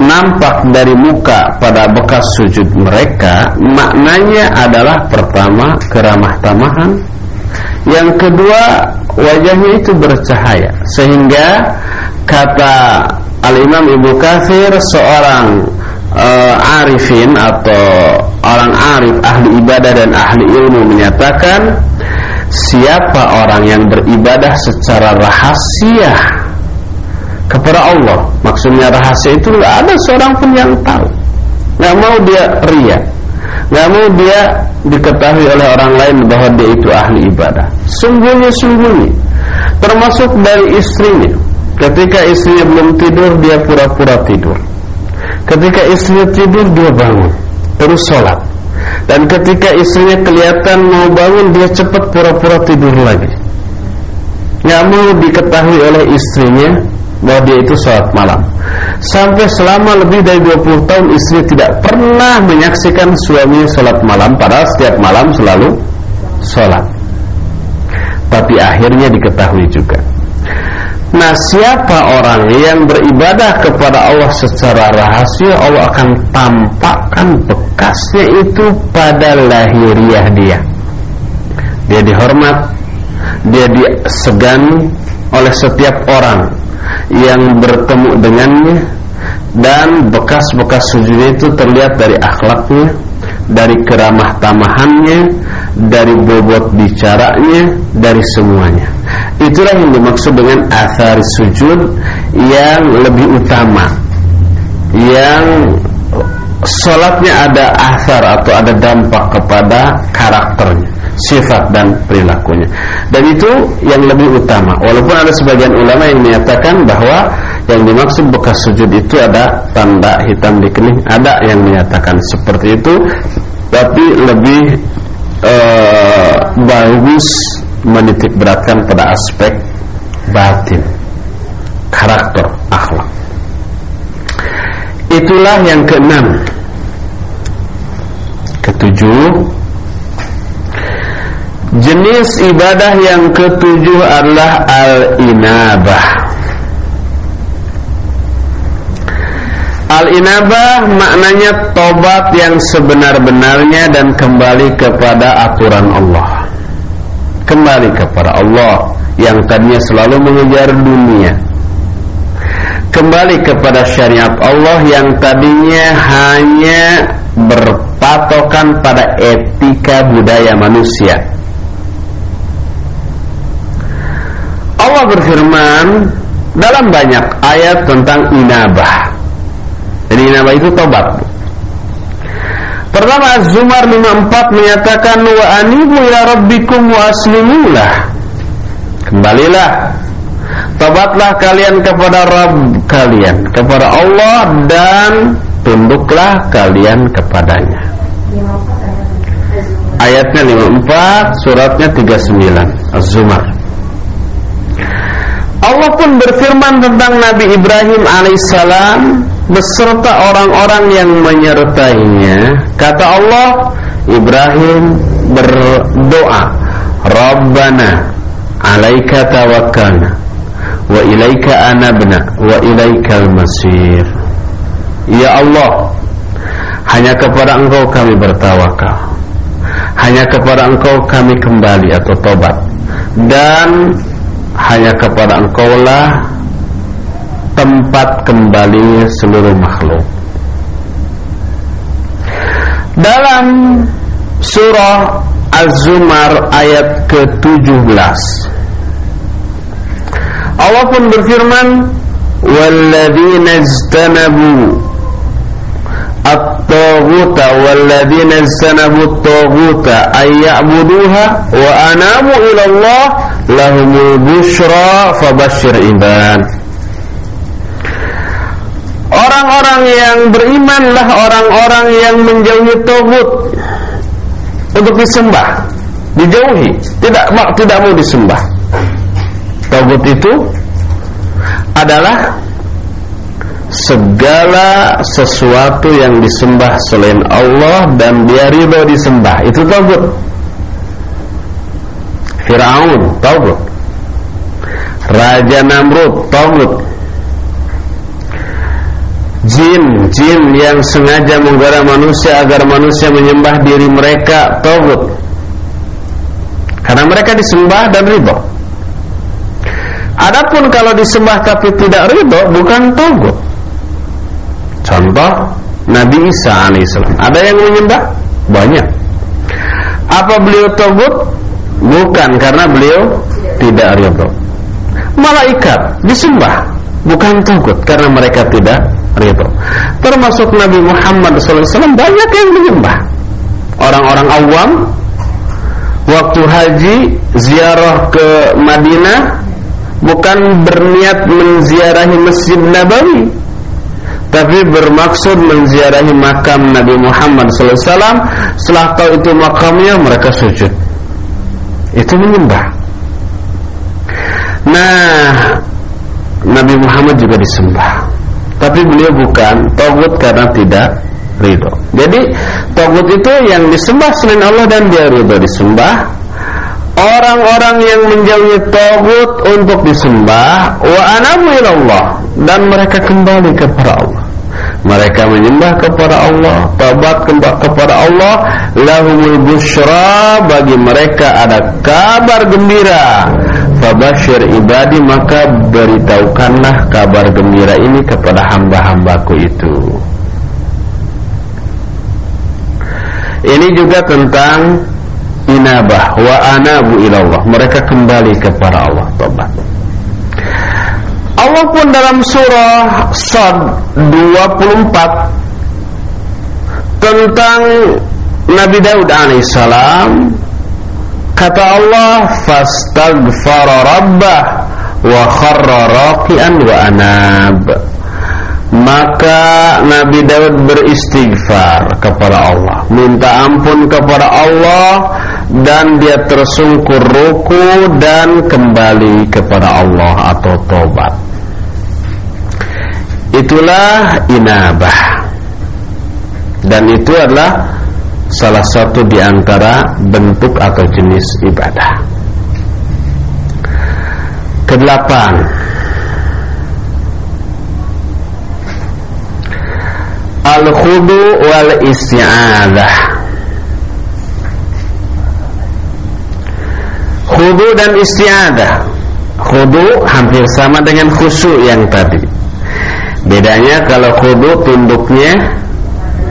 nampak dari muka pada bekas sujud mereka maknanya adalah pertama keramah tamahan yang kedua wajahnya itu bercahaya. Sehingga kata Al-Imam Ibu Kathir seorang uh, arifin atau orang arif ahli ibadah dan ahli ilmu menyatakan siapa orang yang beribadah secara rahasia kepada Allah? Maksudnya rahasia itu nggak ada seorang pun yang tahu. Nggak mau dia ria. Nggak mau dia diketahui oleh orang lain bahwa dia itu ahli ibadah. Sembunyi-sembunyi termasuk dari istrinya. Ketika istrinya belum tidur dia pura-pura tidur. Ketika istrinya tidur dia bangun. Terus sholat Dan ketika istrinya kelihatan mau bangun Dia cepat pura-pura tidur lagi. Nggak mau diketahui oleh istrinya Bahwa dia itu sholat malam. Sampai selama lebih dari 20 tahun Istrinya tidak pernah menyaksikan suaminya sholat malam Padahal setiap malam selalu sholat. Tapi akhirnya diketahui juga Nah siapa orang yang beribadah kepada Allah secara rahasia Allah akan tampakkan bekasnya itu pada lahiriah dia. Dia dihormat Dia disegani oleh setiap orang Yang bertemu dengannya Dan bekas-bekas sujudnya itu terlihat dari akhlaknya Dari keramah tamahannya Dari bobot bicaranya Dari semuanya. Itulah yang dimaksud dengan asar sujud yang lebih utama. Yang sholatnya ada asar atau ada dampak kepada karakternya Sifat dan perilakunya. Dan itu yang lebih utama. Walaupun ada sebagian ulama yang menyatakan bahwa Yang dimaksud bekas sujud itu ada tanda hitam di kening. Ada yang menyatakan seperti itu Tapi lebih uh, bagus menitik beratkan pada aspek batin karakter akhlak. Itulah yang keenam. Ketujuh. Jenis ibadah yang ketujuh adalah al-inabah Al-inabah maknanya tobat yang sebenar-benarnya dan kembali kepada aturan Allah. Kembali kepada Allah yang tadinya selalu mengejar dunia. Kembali kepada syariat Allah yang tadinya hanya berpatokan pada etika budaya manusia. Allah berfirman dalam banyak ayat tentang inabah jadi inabah itu tobat. Pertama Az-Zumar 54 menyatakan wa anibu ila rabbikum wa. Kembalilah. Tobatlah kalian kepada Rabb kalian Kepada Allah dan Tunduklah kalian kepadanya. Ayatnya 54 Suratnya 39 Az-Zumar. Allah pun berfirman tentang Nabi Ibrahim alaihissalam beserta orang-orang yang menyertainya kata Allah Ibrahim berdoa Rabbana alaika tawakkalna wa ilaika anabna wa ilaikal masir Ya Allah hanya kepada engkau kami bertawakal. Hanya kepada engkau kami kembali atau tobat. Dan hanya kepada engkau lah tempat kembali seluruh makhluk. Dalam surah Az-Zumar ayat ke-17 Allah pun berfirman walladzina ijtanabu at-taghuta walladzina istanabu at-taghuta ay ya'buduha wa anabu ila Allah lahumul busyra fabashshir ibad Orang-orang yang berimanlah orang-orang yang menjauhi tagut untuk disembah, dijauhi, tidak tidak mau disembah. Tagut itu adalah segala sesuatu yang disembah selain Allah dan dia ridho disembah. Itu tagut Fir'aun tagut Raja Namrud tagut Jin Jin yang sengaja menggoda manusia agar manusia menyembah diri mereka tagut karena mereka disembah dan ridho Adapun kalau disembah tapi tidak ridho bukan tagut Contoh Nabi Isa alaihissalam. Ada yang menyembah? Banyak. Apa beliau togut? Bukan karena beliau tidak ridho. Malaikat disembah, bukan togut karena mereka tidak ridho. Termasuk Nabi Muhammad SAW banyak yang menyembah. Orang-orang awam waktu haji ziarah ke Madinah bukan berniat menziarahi Masjid Nabawi tapi bermaksud menziarahi makam Nabi Muhammad SAW setelah tahu itu makamnya mereka sujud itu menyembah nah Nabi Muhammad juga disembah tapi beliau bukan togut karena tidak ridho. Jadi togut itu yang disembah selain Allah dan dia ridho disembah. Orang-orang yang menjauhi togut untuk disembah wa anabu ilallah dan mereka kembali kepada Allah. Mereka menyembah kepada Allah tabat kepada Allah lahumul busyra bagi mereka ada kabar gembira fabashir ibadi maka beritahukanlah kabar gembira ini kepada hamba-hambaku itu. Ini juga tentang inabah wa anabu ilallah. Mereka kembali kepada Allah tobat Allah pun dalam surah Sad 24 tentang Nabi Daud alaihissalam kata Allah fastaghfara rabbah wa kharra raqian wa anab. Maka Nabi Daud beristighfar kepada Allah. Minta ampun kepada Allah dan dia tersungkur ruku dan kembali kepada Allah atau tobat itulah inabah. Dan itu adalah salah satu di antara bentuk atau jenis ibadah. Kedelapan. Al-khudu wal isti'adah khudu dan isti'adah. Khudu hampir sama dengan khusyuk yang tadi. Bedanya kalau khudu tunduknya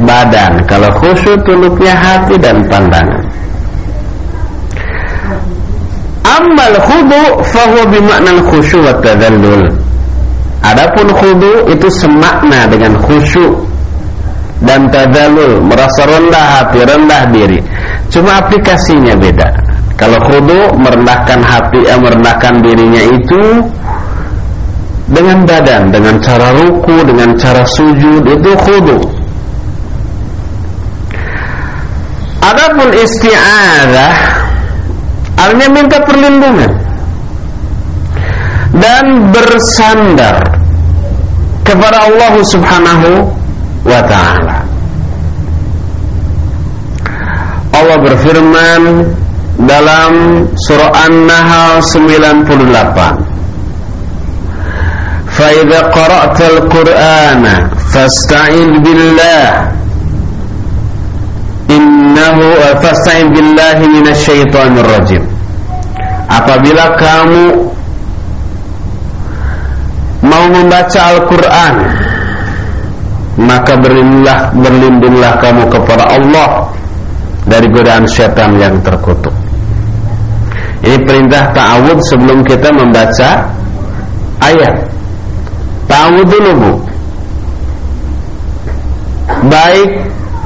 badan kalau khusyuk tunduknya hati dan pandangan Amal khudu fahuwa bimakna khusyuk wa tadallul Adapun khudu itu semakna dengan khusyuk dan tadallul, merasa rendah hati, rendah diri. Cuma aplikasinya beda. Kalau khudu merendahkan hati, eh, merendahkan dirinya itu dengan badan, dengan cara ruku, dengan cara sujud itu khudu. Adapun isti'adah artinya minta perlindungan dan bersandar kepada Allah Subhanahu wa taala. Allah berfirman dalam surah An-Nahl 98 فإذا قرأت القرآن فاستعذ بالله innahu fasta'in billahi minasyaitonir rajim. Apabila kamu mau membaca Al-Qur'an maka berlindunglah berlindunglah kamu kepada Allah dari godaan syaitan yang terkutuk. Ini perintah ta'awud sebelum kita membaca ayat. Ta'awud dulu bu. Baik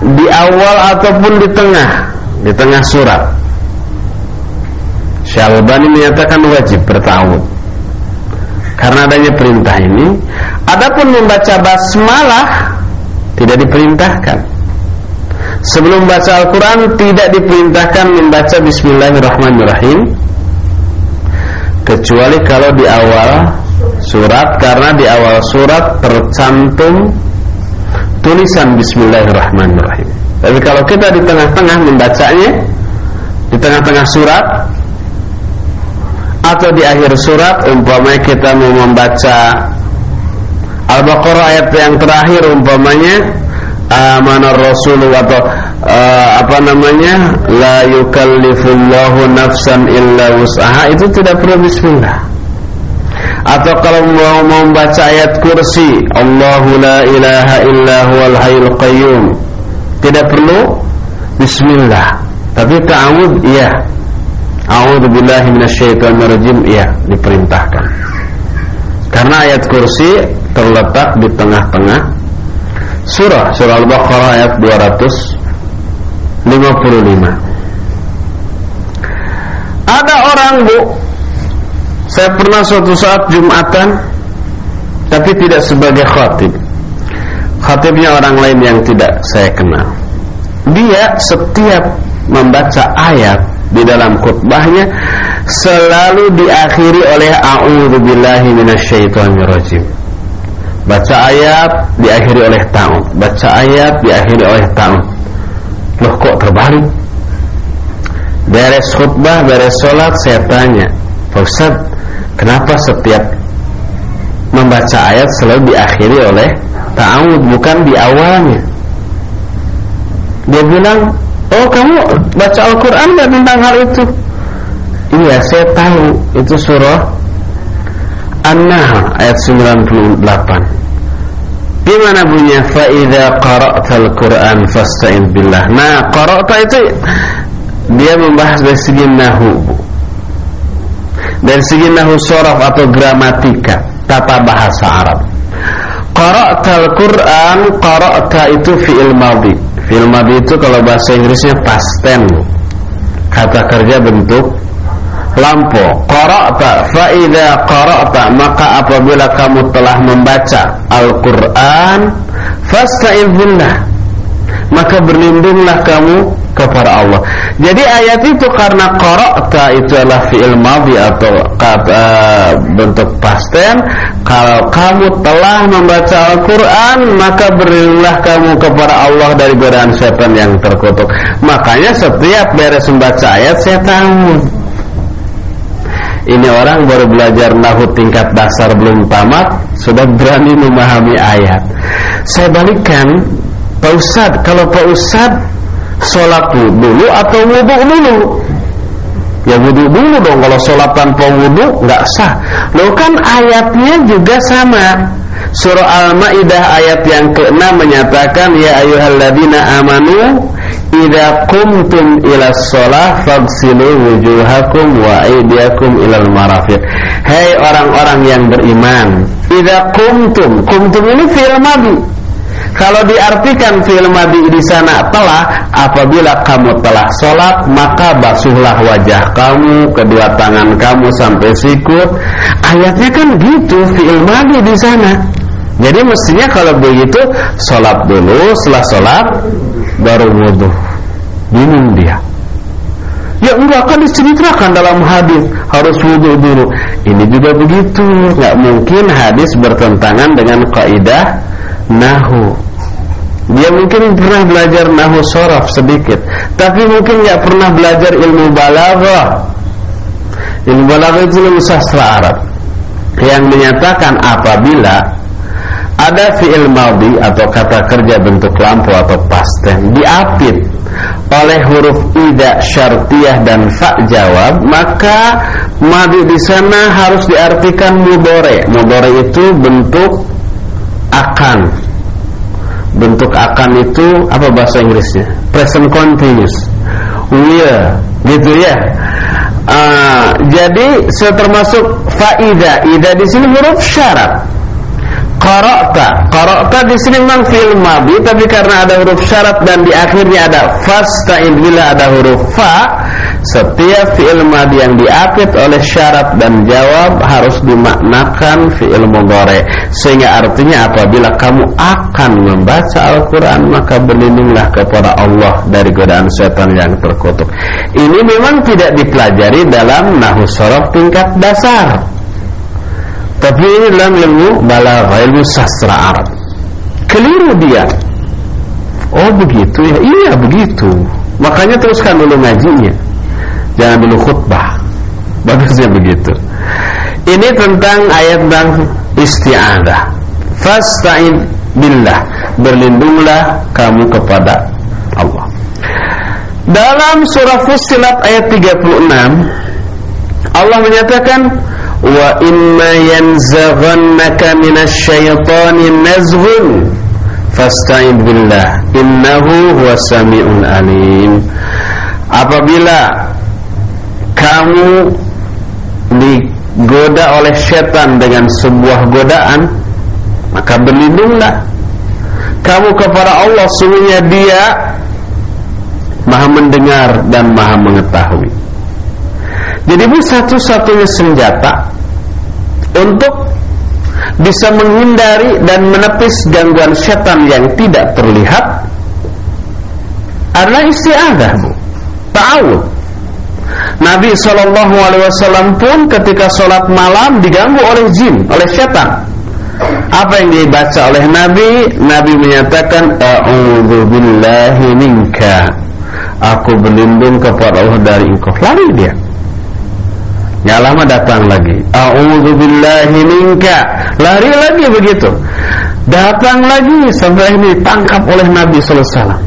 di awal ataupun di tengah di tengah surat. Syalbani menyatakan wajib bertawud. Karena adanya perintah ini adapun membaca basmalah tidak diperintahkan. Sebelum baca Al-Quran tidak diperintahkan membaca Bismillahirrahmanirrahim kecuali kalau di awal surat karena di awal surat tercantum tulisan Bismillahirrahmanirrahim. Tapi kalau kita di tengah-tengah membacanya di tengah-tengah surat atau di akhir surat umpamanya kita mau membaca Al-Baqarah ayat yang terakhir umpamanya amana rasul atau uh, apa namanya la yukallifullahu nafsan illa wus'aha itu tidak perlu bismillah atau kalau mau membaca ayat kursi Allahu la ilaha illa huwal hayyul qayyum. Tidak perlu? Bismillah. Tapi ta'awud iya. A'udzu billahi minasyaitonir rajim iya diperintahkan. Karena ayat kursi terletak di tengah-tengah surah surah Al-Baqarah ayat 255 ada orang bu saya pernah suatu saat Jumatan Tapi tidak sebagai khatib. Khatibnya orang lain yang tidak saya kenal. Dia setiap membaca ayat Di dalam khutbahnya Selalu diakhiri oleh A'udzubillahi minasyaitonirrajim. Baca ayat diakhiri oleh ta'ud. Baca ayat diakhiri oleh ta'ud. Loh kok terbalik? Beres khutbah, beres sholat Saya tanya Pak Ustaz Kenapa setiap membaca ayat selalu diakhiri oleh ta'awud bukan di awalnya? Dia bilang, "Oh, kamu baca Al-Qur'an enggak tentang hal itu?" Iya, saya tahu itu surah An-Nahl ayat 98. Di mana bunyinya fa idza qara'tal Qur'an fasta'in billah. Nah, qara'ta itu dia membahas dari segi nahwu dari segi nahu sorof atau gramatika tata bahasa Arab. Qara'tal Quran qara'ta itu fi'il madhi. Fi'il madhi itu kalau bahasa Inggrisnya past tense. Kata kerja bentuk lampu. Qara'ta fa idza qara'ta maka apabila kamu telah membaca Al-Qur'an fasta'in maka berlindunglah kamu kepada Allah. Jadi ayat itu karena qara'ta itu adalah fi'il madhi atau kata bentuk pasten, kalau kamu telah membaca Al-Qur'an maka berilah kamu kepada Allah dari godaan setan yang terkutuk. Makanya setiap beres membaca ayat saya tahu ini orang baru belajar nahu tingkat dasar belum tamat sudah berani memahami ayat. Saya balikan Pak Ustadz, kalau Pak Ustadz sholat dulu atau wudhu dulu? Ya wudhu dulu dong. Kalau sholat tanpa wudhu nggak sah. Lo kan ayatnya juga sama. Surah al-ma'idah ayat yang ke-6 menyatakan ya ayuhalladzina amanu idza qumtum ila sholah fagsilu wujuhakum wa aydiyakum ilal marafiq. Hei orang-orang yang beriman idza qumtum qumtum ini fi'il madhi kalau diartikan film madi di sana telah apabila kamu telah sholat maka basuhlah wajah kamu, kedua tangan kamu sampai sikut. Ayatnya kan gitu film madi di sana. Jadi mestinya kalau begitu sholat dulu, setelah sholat baru wudhu. Bingung dia. Ya enggak akan diceritakan dalam hadis harus wudhu dulu. Ini juga begitu, nggak mungkin hadis bertentangan dengan kaidah nahu. Dia mungkin pernah belajar nahu sorof sedikit tapi mungkin nggak pernah belajar ilmu balaghah ilmu balaghah itu ilmu sastra Arab yang menyatakan apabila ada fi'il madhi atau kata kerja bentuk lampu atau pasten diapit oleh huruf ida syartiyah dan fa jawab maka madhi di sana harus diartikan mudore mudore itu bentuk akan. Bentuk akan itu apa bahasa Inggrisnya? Present continuous. Will gitu ya. Uh, jadi termasuk faida. Ida di sini huruf syarat Qara'ta. Qara'ta di sini memang fi'il madhi tapi karena ada huruf syarat dan di akhirnya ada fasta'in bila ada huruf fa, setiap fi'il madhi yang diapit oleh syarat dan jawab harus dimaknakan fi'il mudhari. Sehingga artinya apabila kamu akan membaca Al-Qur'an maka berlindunglah kepada Allah dari godaan setan yang terkutuk. Ini memang tidak dipelajari dalam nahwu tingkat dasar. Tapi ini dalam ilmu balaghah, ilmu sastra Arab. Keliru dia. Oh begitu ya, iya begitu. Makanya teruskan dulu ngajinya. Jangan dulu khutbah. *laughs* Bagusnya begitu. Ini tentang ayat tentang isti'adah. Fasta'in billah. Berlindunglah kamu kepada Allah. Dalam surah Fussilat ayat 36 Allah menyatakan wa imma yanzaghannaka minasyaitani nazghun. Fasta'id billah. Innahu huwas samiul alim. Apabila kamu digoda oleh setan dengan sebuah godaan maka berlindunglah. Kamu kepada Allah sungguhnya dia maha mendengar dan maha mengetahui. Jadi ini satu-satunya senjata untuk bisa menghindari dan menepis gangguan setan yang tidak terlihat. Adalah istiadah bu. Ta'awud. Nabi Shallallahu Alaihi Wasallam pun ketika sholat malam diganggu oleh jin oleh setan. Apa yang dibaca oleh Nabi? Nabi menyatakan minka. Aku berlindung kepada Allah dari engkau. Lari dia Nggak lama datang lagi. A'udzubillahi minka. Lari lagi begitu. Datang lagi sampai ini ditangkap oleh Nabi sallallahu alaihi wasallam.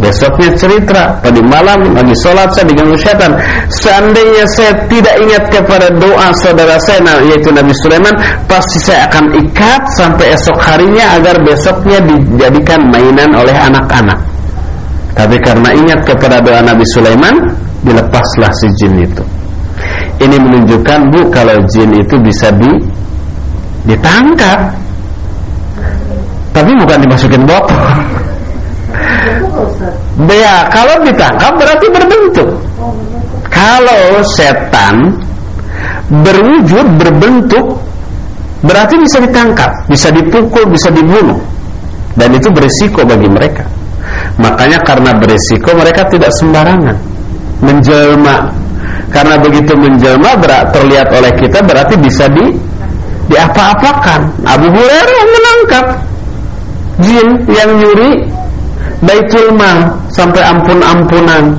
Besoknya cerita Tadi malam lagi sholat saya diganggu setan Seandainya saya tidak ingat kepada doa saudara saya nah, Yaitu Nabi Sulaiman Pasti saya akan ikat sampai esok harinya Agar besoknya dijadikan mainan oleh anak-anak Tapi karena ingat kepada doa Nabi Sulaiman Dilepaslah si jin itu ini menunjukkan bu kalau jin itu bisa di ditangkap, tapi bukan dimasukin botol. Ya, kalau ditangkap berarti berbentuk. Kalau setan berwujud berbentuk berarti bisa ditangkap, bisa dipukul, bisa dibunuh. Dan itu berisiko bagi mereka. Makanya karena berisiko mereka tidak sembarangan menjelma karena begitu menjelma terlihat oleh kita berarti bisa di diapa-apakan. Abu Hurairah menangkap jin yang nyuri Baitul Mal sampai ampun-ampunan.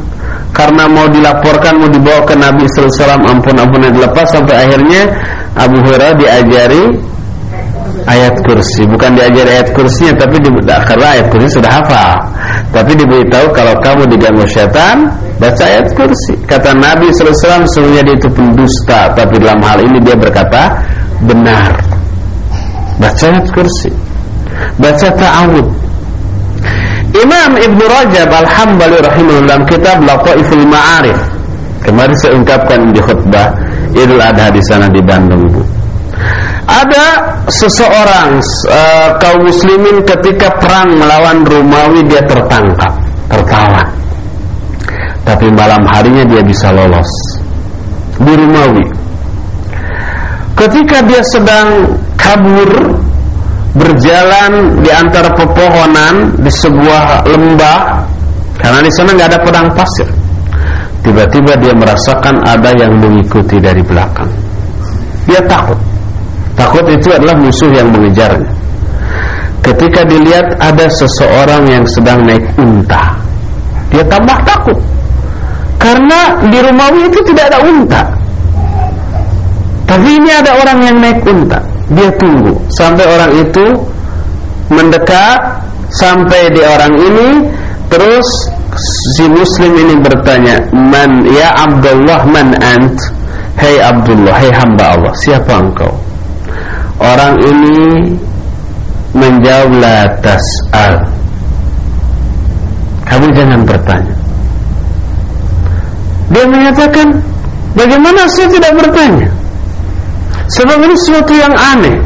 Karena mau dilaporkan mau dibawa ke Nabi sallallahu alaihi wasallam ampun-ampunan dilepas sampai akhirnya Abu Hurairah diajari ayat kursi. Bukan diajar ayat kursinya tapi di, karena ayat kursi sudah hafal tapi diberitahu kalau kamu diganggu setan baca ayat kursi. Kata Nabi SAW sebenarnya dia itu pendusta tapi dalam hal ini dia berkata benar. Baca ayat kursi. Baca ta'awud Imam Ibn Rajab Al-Hambali rahimahullah dalam kitab Laqaiful Ma'arif kemarin saya ungkapkan di khutbah Idul Adha di sana di Bandung Bu ada seseorang uh, kaum muslimin ketika perang melawan Romawi dia tertangkap, tertawan. Tapi malam harinya dia bisa lolos di Romawi. Ketika dia sedang kabur berjalan di antara pepohonan di sebuah lembah karena di sana nggak ada pedang pasir. Tiba-tiba dia merasakan ada yang mengikuti dari belakang. Dia takut Takut itu adalah musuh yang mengejarnya. Ketika dilihat ada seseorang yang sedang naik unta, dia tambah takut. Karena di Romawi itu tidak ada unta. Tapi ini ada orang yang naik unta. Dia tunggu sampai orang itu mendekat sampai di orang ini terus si muslim ini bertanya, "Man ya Abdullah man ant?" Hei Abdullah, hei hamba Allah, siapa engkau? Orang ini menjawab la tas'al. Kamu jangan bertanya. Dia menyatakan, bagaimana saya tidak bertanya? Sebab ini sesuatu yang aneh.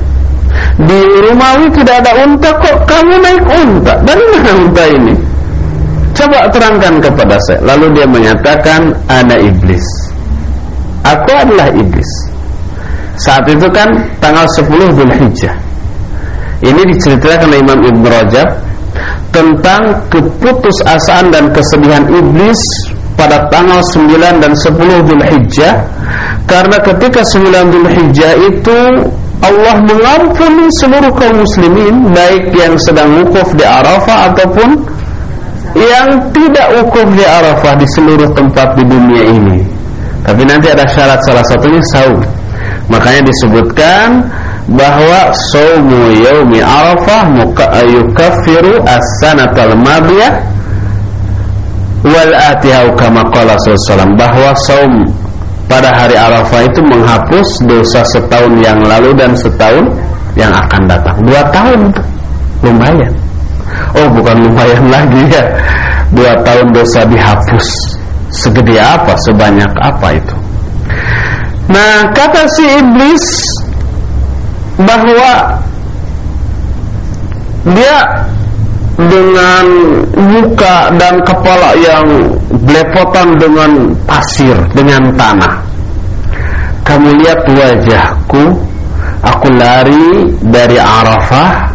Di Romawi tidak ada unta kok kamu naik unta. Dari mana unta ini? Coba terangkan kepada saya. Lalu dia menyatakan ada iblis. Aku adalah iblis. Saat itu kan tanggal 10 Hijjah. Ini diceritakan oleh Imam Ibn Rajab tentang keputusasaan dan kesedihan iblis pada tanggal 9 dan 10 Hijjah karena ketika 9 Hijjah itu Allah mengampuni seluruh kaum muslimin baik yang sedang wukuf di Arafah ataupun yang tidak wukuf di Arafah di seluruh tempat di dunia ini. Tapi nanti ada syarat salah satunya saum. Makanya disebutkan bahwa saumu yaumi Arafah yukaffiru as-sanatal madiyah wal atihau kama qala sallallahu bahwa saum pada hari Arafah itu menghapus dosa setahun yang lalu dan setahun yang akan datang. Dua tahun lumayan. Oh bukan lumayan lagi ya. Dua tahun dosa dihapus. Segede apa? Sebanyak apa itu? Nah kata si iblis bahwa dia dengan muka dan kepala yang belepotan dengan pasir, dengan tanah. Kamu lihat wajahku, aku lari dari Arafah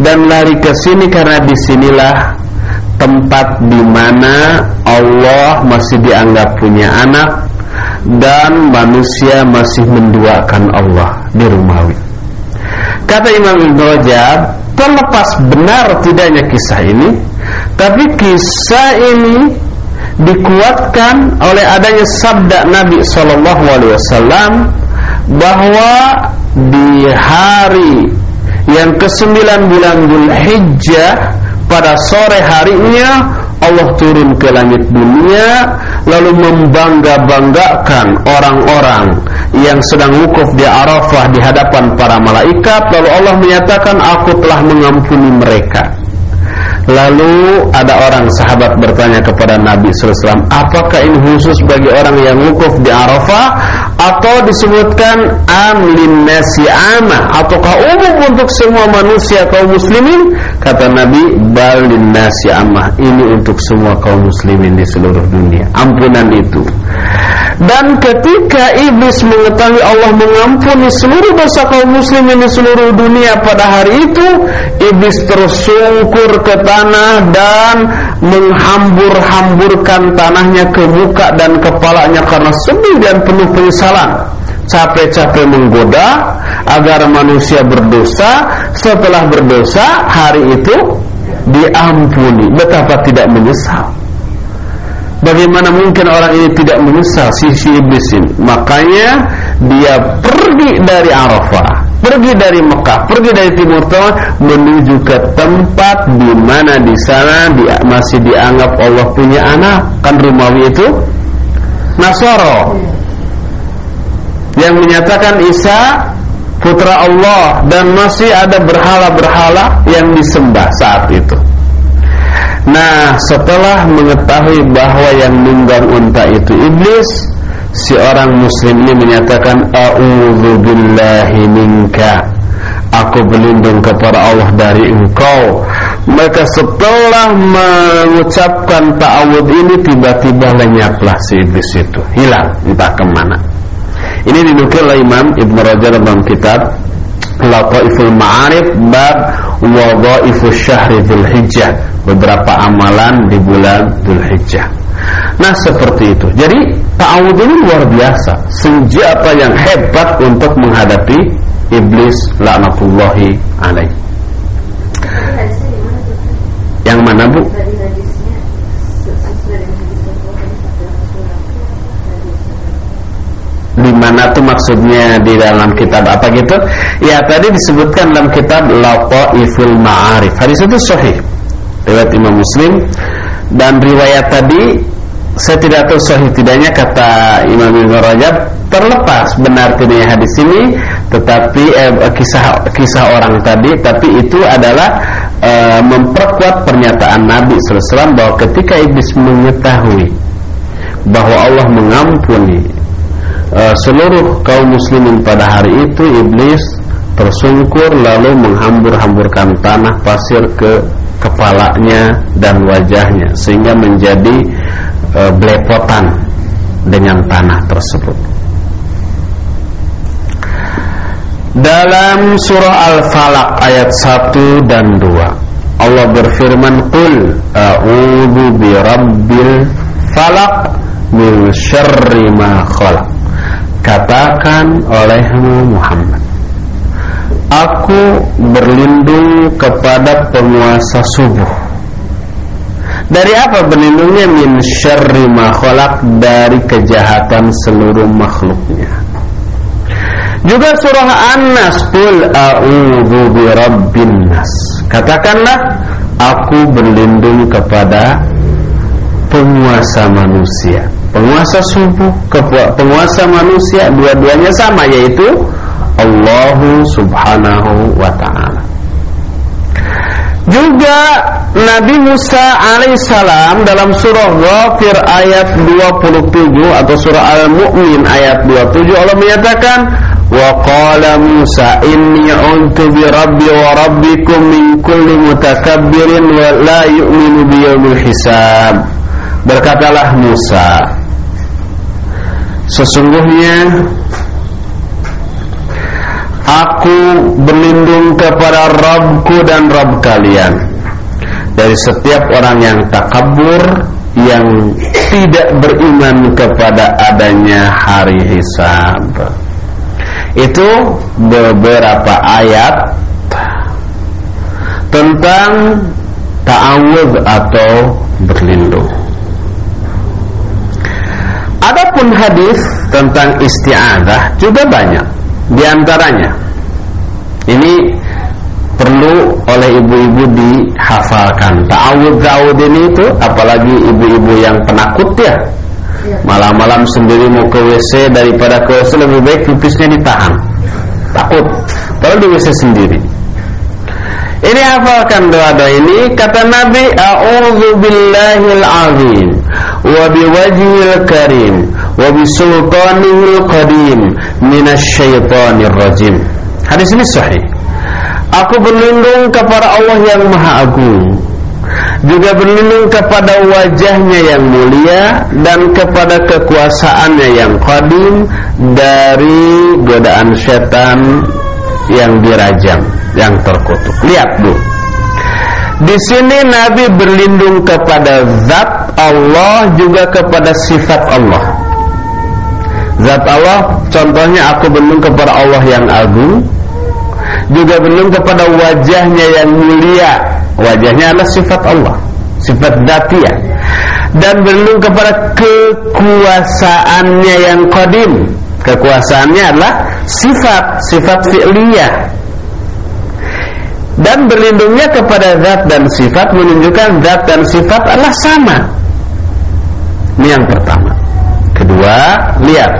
dan lari ke sini karena di sinilah tempat di mana Allah masih dianggap punya anak dan manusia masih menduakan Allah di Rumawi. Kata Imam Ibn Rajab, terlepas benar tidaknya kisah ini, tapi kisah ini dikuatkan oleh adanya sabda Nabi Shallallahu Alaihi Wasallam bahwa di hari yang kesembilan bulan Hijjah pada sore harinya Allah turun ke langit dunia lalu membangga-banggakan orang-orang yang sedang wukuf di Arafah di hadapan para malaikat. Lalu Allah menyatakan aku telah mengampuni mereka. Lalu ada orang sahabat bertanya kepada Nabi SAW Apakah ini khusus bagi orang yang wukuf di Arafah Atau disebutkan amlin nasi ama. Ataukah umum untuk semua manusia kaum muslimin? Kata Nabi balin nasi ama. Ini untuk semua kaum muslimin di seluruh dunia. Ampunan itu. Dan ketika iblis mengetahui Allah mengampuni seluruh dosa kaum muslimin di seluruh dunia pada hari itu, iblis tersungkur ke tanah dan menghambur-hamburkan tanahnya ke muka dan kepalanya karena sedih dan penuh penyesalan. Capek-capek menggoda agar manusia berdosa, setelah berdosa hari itu diampuni. Betapa tidak menyesal. Bagaimana mungkin orang ini tidak menyesal sisi iblis ini? Makanya dia pergi dari Arafah, pergi dari Mekah, pergi dari Timur Tengah menuju ke tempat di mana di sana dia masih dianggap Allah punya anak. Kan Rumawi itu Nasoro yang menyatakan Isa putra Allah dan masih ada berhala-berhala yang disembah saat itu. Nah setelah mengetahui bahwa yang nunggang unta itu iblis Si orang muslim ini menyatakan A'udhu billahi minka. Aku berlindung kepada Allah dari engkau. Maka setelah mengucapkan ta'awud ini Tiba-tiba lenyaplah si iblis itu. Hilang entah ke mana Ini dinukil oleh Imam Ibn Rajab dalam kitab Lataiful Ma'arif Bab Wadaifu Syahri Dhul Hijjah Beberapa amalan di bulan Dhul Hijjah Nah seperti itu. Jadi ta'awud ini luar biasa. Senjata yang hebat untuk menghadapi Iblis laknatullahi alaih. Yang mana bu? Di mana tuh maksudnya di dalam kitab apa gitu? Ya tadi disebutkan dalam kitab Lataiful Ma'arif. Hadis itu sahih. Riwayat Imam Muslim dan riwayat tadi saya tidak tahu sahih tidaknya kata Imam Ibnu Rajab terlepas benar tidaknya hadis ini tetapi eh, kisah kisah orang tadi tapi itu adalah eh, memperkuat pernyataan Nabi SAW bahwa ketika iblis mengetahui bahwa Allah mengampuni uh, seluruh kaum muslimin pada hari itu iblis tersungkur lalu menghambur-hamburkan tanah pasir ke kepalanya dan wajahnya sehingga menjadi e, belepotan dengan tanah tersebut. Dalam surah Al-Falaq ayat 1 dan 2 Allah berfirman Qul a'udhu birabbil falaq min syarri ma khalaq Katakan olehmu Muhammad. Aku berlindung kepada penguasa subuh. Dari apa berlindungnya? Min syarri ma khalaq Dari kejahatan seluruh makhluknya. Juga surah An-Nas Qul a'udhu birabbin nas. Katakanlah Aku berlindung kepada penguasa manusia Penguasa subuh, penguasa manusia Dua-duanya sama yaitu Allah subhanahu wa ta'ala. Juga Nabi Musa alaihissalam dalam surah Ghafir ayat 27 atau surah Al-Mu'min ayat 27 Allah menyatakan wa qala Musa inni untu bi rabbi wa rabbikum min kulli mutakabbirin wa la yu'minu bi yaumil hisab. Berkatalah Musa sesungguhnya Aku berlindung kepada Rabbku dan Rabb kalian. Dari setiap orang yang takabur Yang tidak beriman kepada adanya hari hisab. Itu beberapa ayat Tentang ta'awud atau berlindung Adapun hadis tentang isti'adah juga banyak di antaranya ini perlu oleh ibu-ibu dihafalkan. Ta'awud-ta'awud ini itu apalagi ibu-ibu yang penakut ya. Iya. Malam-malam sendiri mau ke WC daripada ke WC lebih baik pipisnya ditahan. Takut. Kalau di WC sendiri. Ini hafalkan doa-doa ini kata Nabi A'udzu billahil azim wa biwajhil karim wa bisultanihil qadim minasyaitonir rajim. Hadis ini sahih. Aku berlindung kepada Allah yang Maha Agung juga berlindung kepada wajahnya yang mulia dan kepada kekuasaannya yang qadim dari godaan setan yang dirajam yang terkutuk. Lihat Bu. Di sini Nabi berlindung kepada zat Allah juga kepada sifat Allah. Zat Allah contohnya aku berlindung kepada Allah yang agung juga berlindung kepada wajahnya yang mulia. Wajahnya adalah sifat Allah, sifat datia. Dan berlindung kepada kekuasaannya yang qadim. Kekuasaannya adalah sifat, sifat fi'liyah dan berlindungnya kepada zat dan sifat menunjukkan zat dan sifat adalah sama. Ini yang pertama. Kedua, lihat.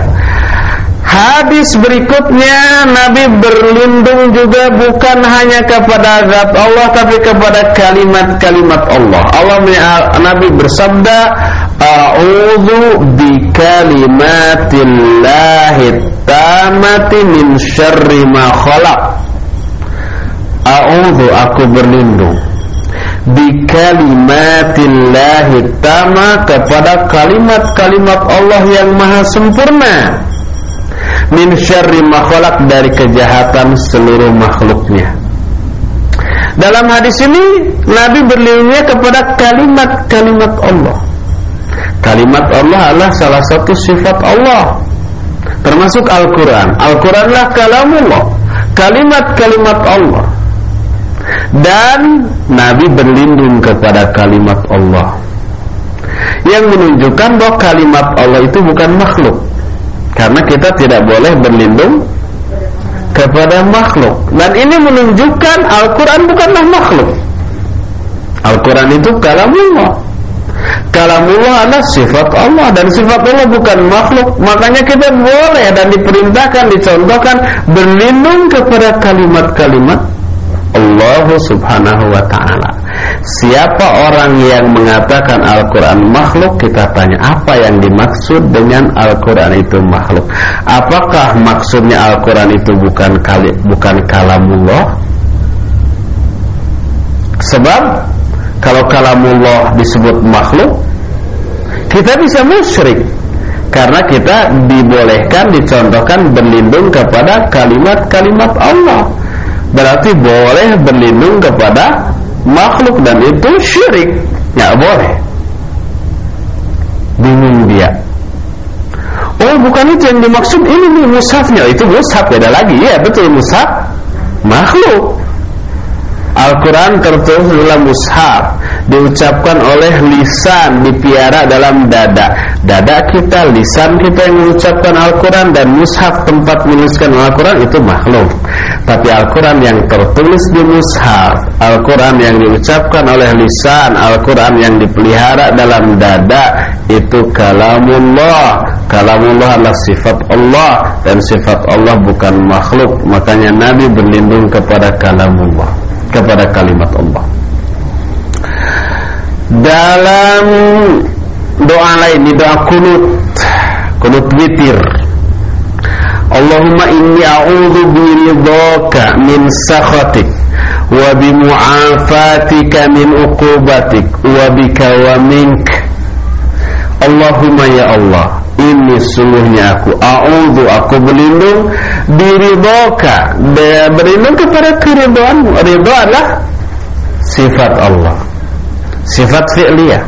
Hadis berikutnya Nabi berlindung juga bukan hanya kepada zat Allah tapi kepada kalimat-kalimat Allah. Allah Nabi bersabda, "A'udzu bikalimatillahi tamati min syarri ma khalaq." Aku berlindung Bikalimatillahi tama Kepada kalimat-kalimat Allah yang maha sempurna. Min syarri makhluk Dari kejahatan seluruh makhluknya. Dalam hadis ini Nabi berlindungnya kepada kalimat-kalimat Allah. Kalimat Allah adalah salah satu sifat Allah Termasuk Al-Quran. Al-Quranlah kalamullah Kalimat-kalimat Allah dan Nabi berlindung kepada kalimat Allah. Yang menunjukkan bahwa kalimat Allah itu bukan makhluk. Karena kita tidak boleh berlindung kepada makhluk. Dan ini menunjukkan Al-Quran bukanlah makhluk. Al-Quran itu kalamullah. Kalamullah adalah sifat Allah dan sifat Allah bukan makhluk. Makanya kita boleh dan diperintahkan dicontohkan berlindung kepada kalimat-kalimat Allah subhanahu wa ta'ala. Siapa orang yang mengatakan Al-Quran makhluk Kita tanya apa yang dimaksud dengan Al-Quran itu makhluk? Apakah maksudnya Al-Quran itu bukan kali, bukan kalamullah? Sebab Kalau kalamullah disebut makhluk Kita bisa musyrik. Karena kita dibolehkan, dicontohkan berlindung kepada kalimat-kalimat Allah Berarti boleh berlindung kepada makhluk dan itu syirik. Nggak boleh. Bingung dia. Oh bukan itu yang dimaksud. Ini nih mushafnya. Itu mushaf beda lagi. Ya betul mushaf. Makhluk Al-Quran tertulis dalam mushaf Diucapkan oleh lisan Dipiara dalam dada. Dada kita, lisan kita yang mengucapkan Al-Quran Dan mushaf tempat menuliskan Al-Quran Itu makhluk. Tapi Al-Quran yang tertulis di mushaf Al-Quran yang diucapkan oleh lisan Al-Quran yang dipelihara dalam dada Itu kalamullah. Kalamullah adalah sifat Allah Dan sifat Allah bukan makhluk. Makanya Nabi berlindung kepada kalamullah kepada kalimat Allah. Dalam doa lain di doa kunut, kunut witir. Allahumma inni a'udzu biridhaka min sakhatik wa bi mu'afatika min uqubatik wa bika wa mink. Allahumma ya Allah ini sungguhnya aku. A'udzu aku berlindung diri boka berlindung kepada keridhaanmu ridha adalah sifat Allah. Sifat fi'liyah.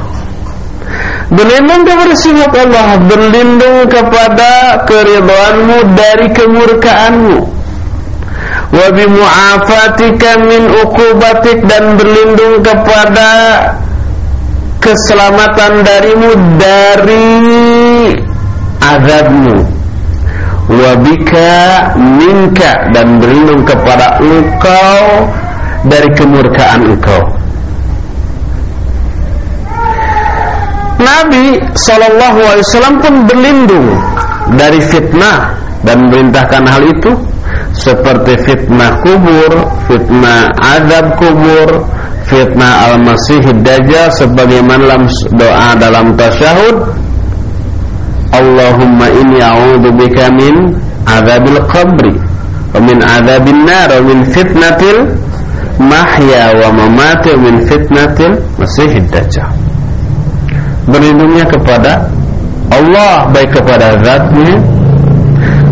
Berlindung kepada sifat Allah. Berlindung kepada keridhaanmu dari kemurkaanmu. Wa bi mu'afatika min uqubatik. Dan berlindung kepada keselamatan darimu dari azabmu. Wabika minka dan berlindung kepada engkau dari kemurkaan engkau. Nabi Wasallam pun berlindung dari fitnah dan merintahkan hal itu seperti fitnah kubur, fitnah azab kubur, fitnah al-masih dajjal sebagaimana dalam doa dalam tasyahud Allahumma inni a'udhu bika min azabil qabri wa min azabin nar wa min fitnatil mahya wa mamati wa min fitnatil masihid dajjal. Berlindungnya kepada Allah baik kepada zatnya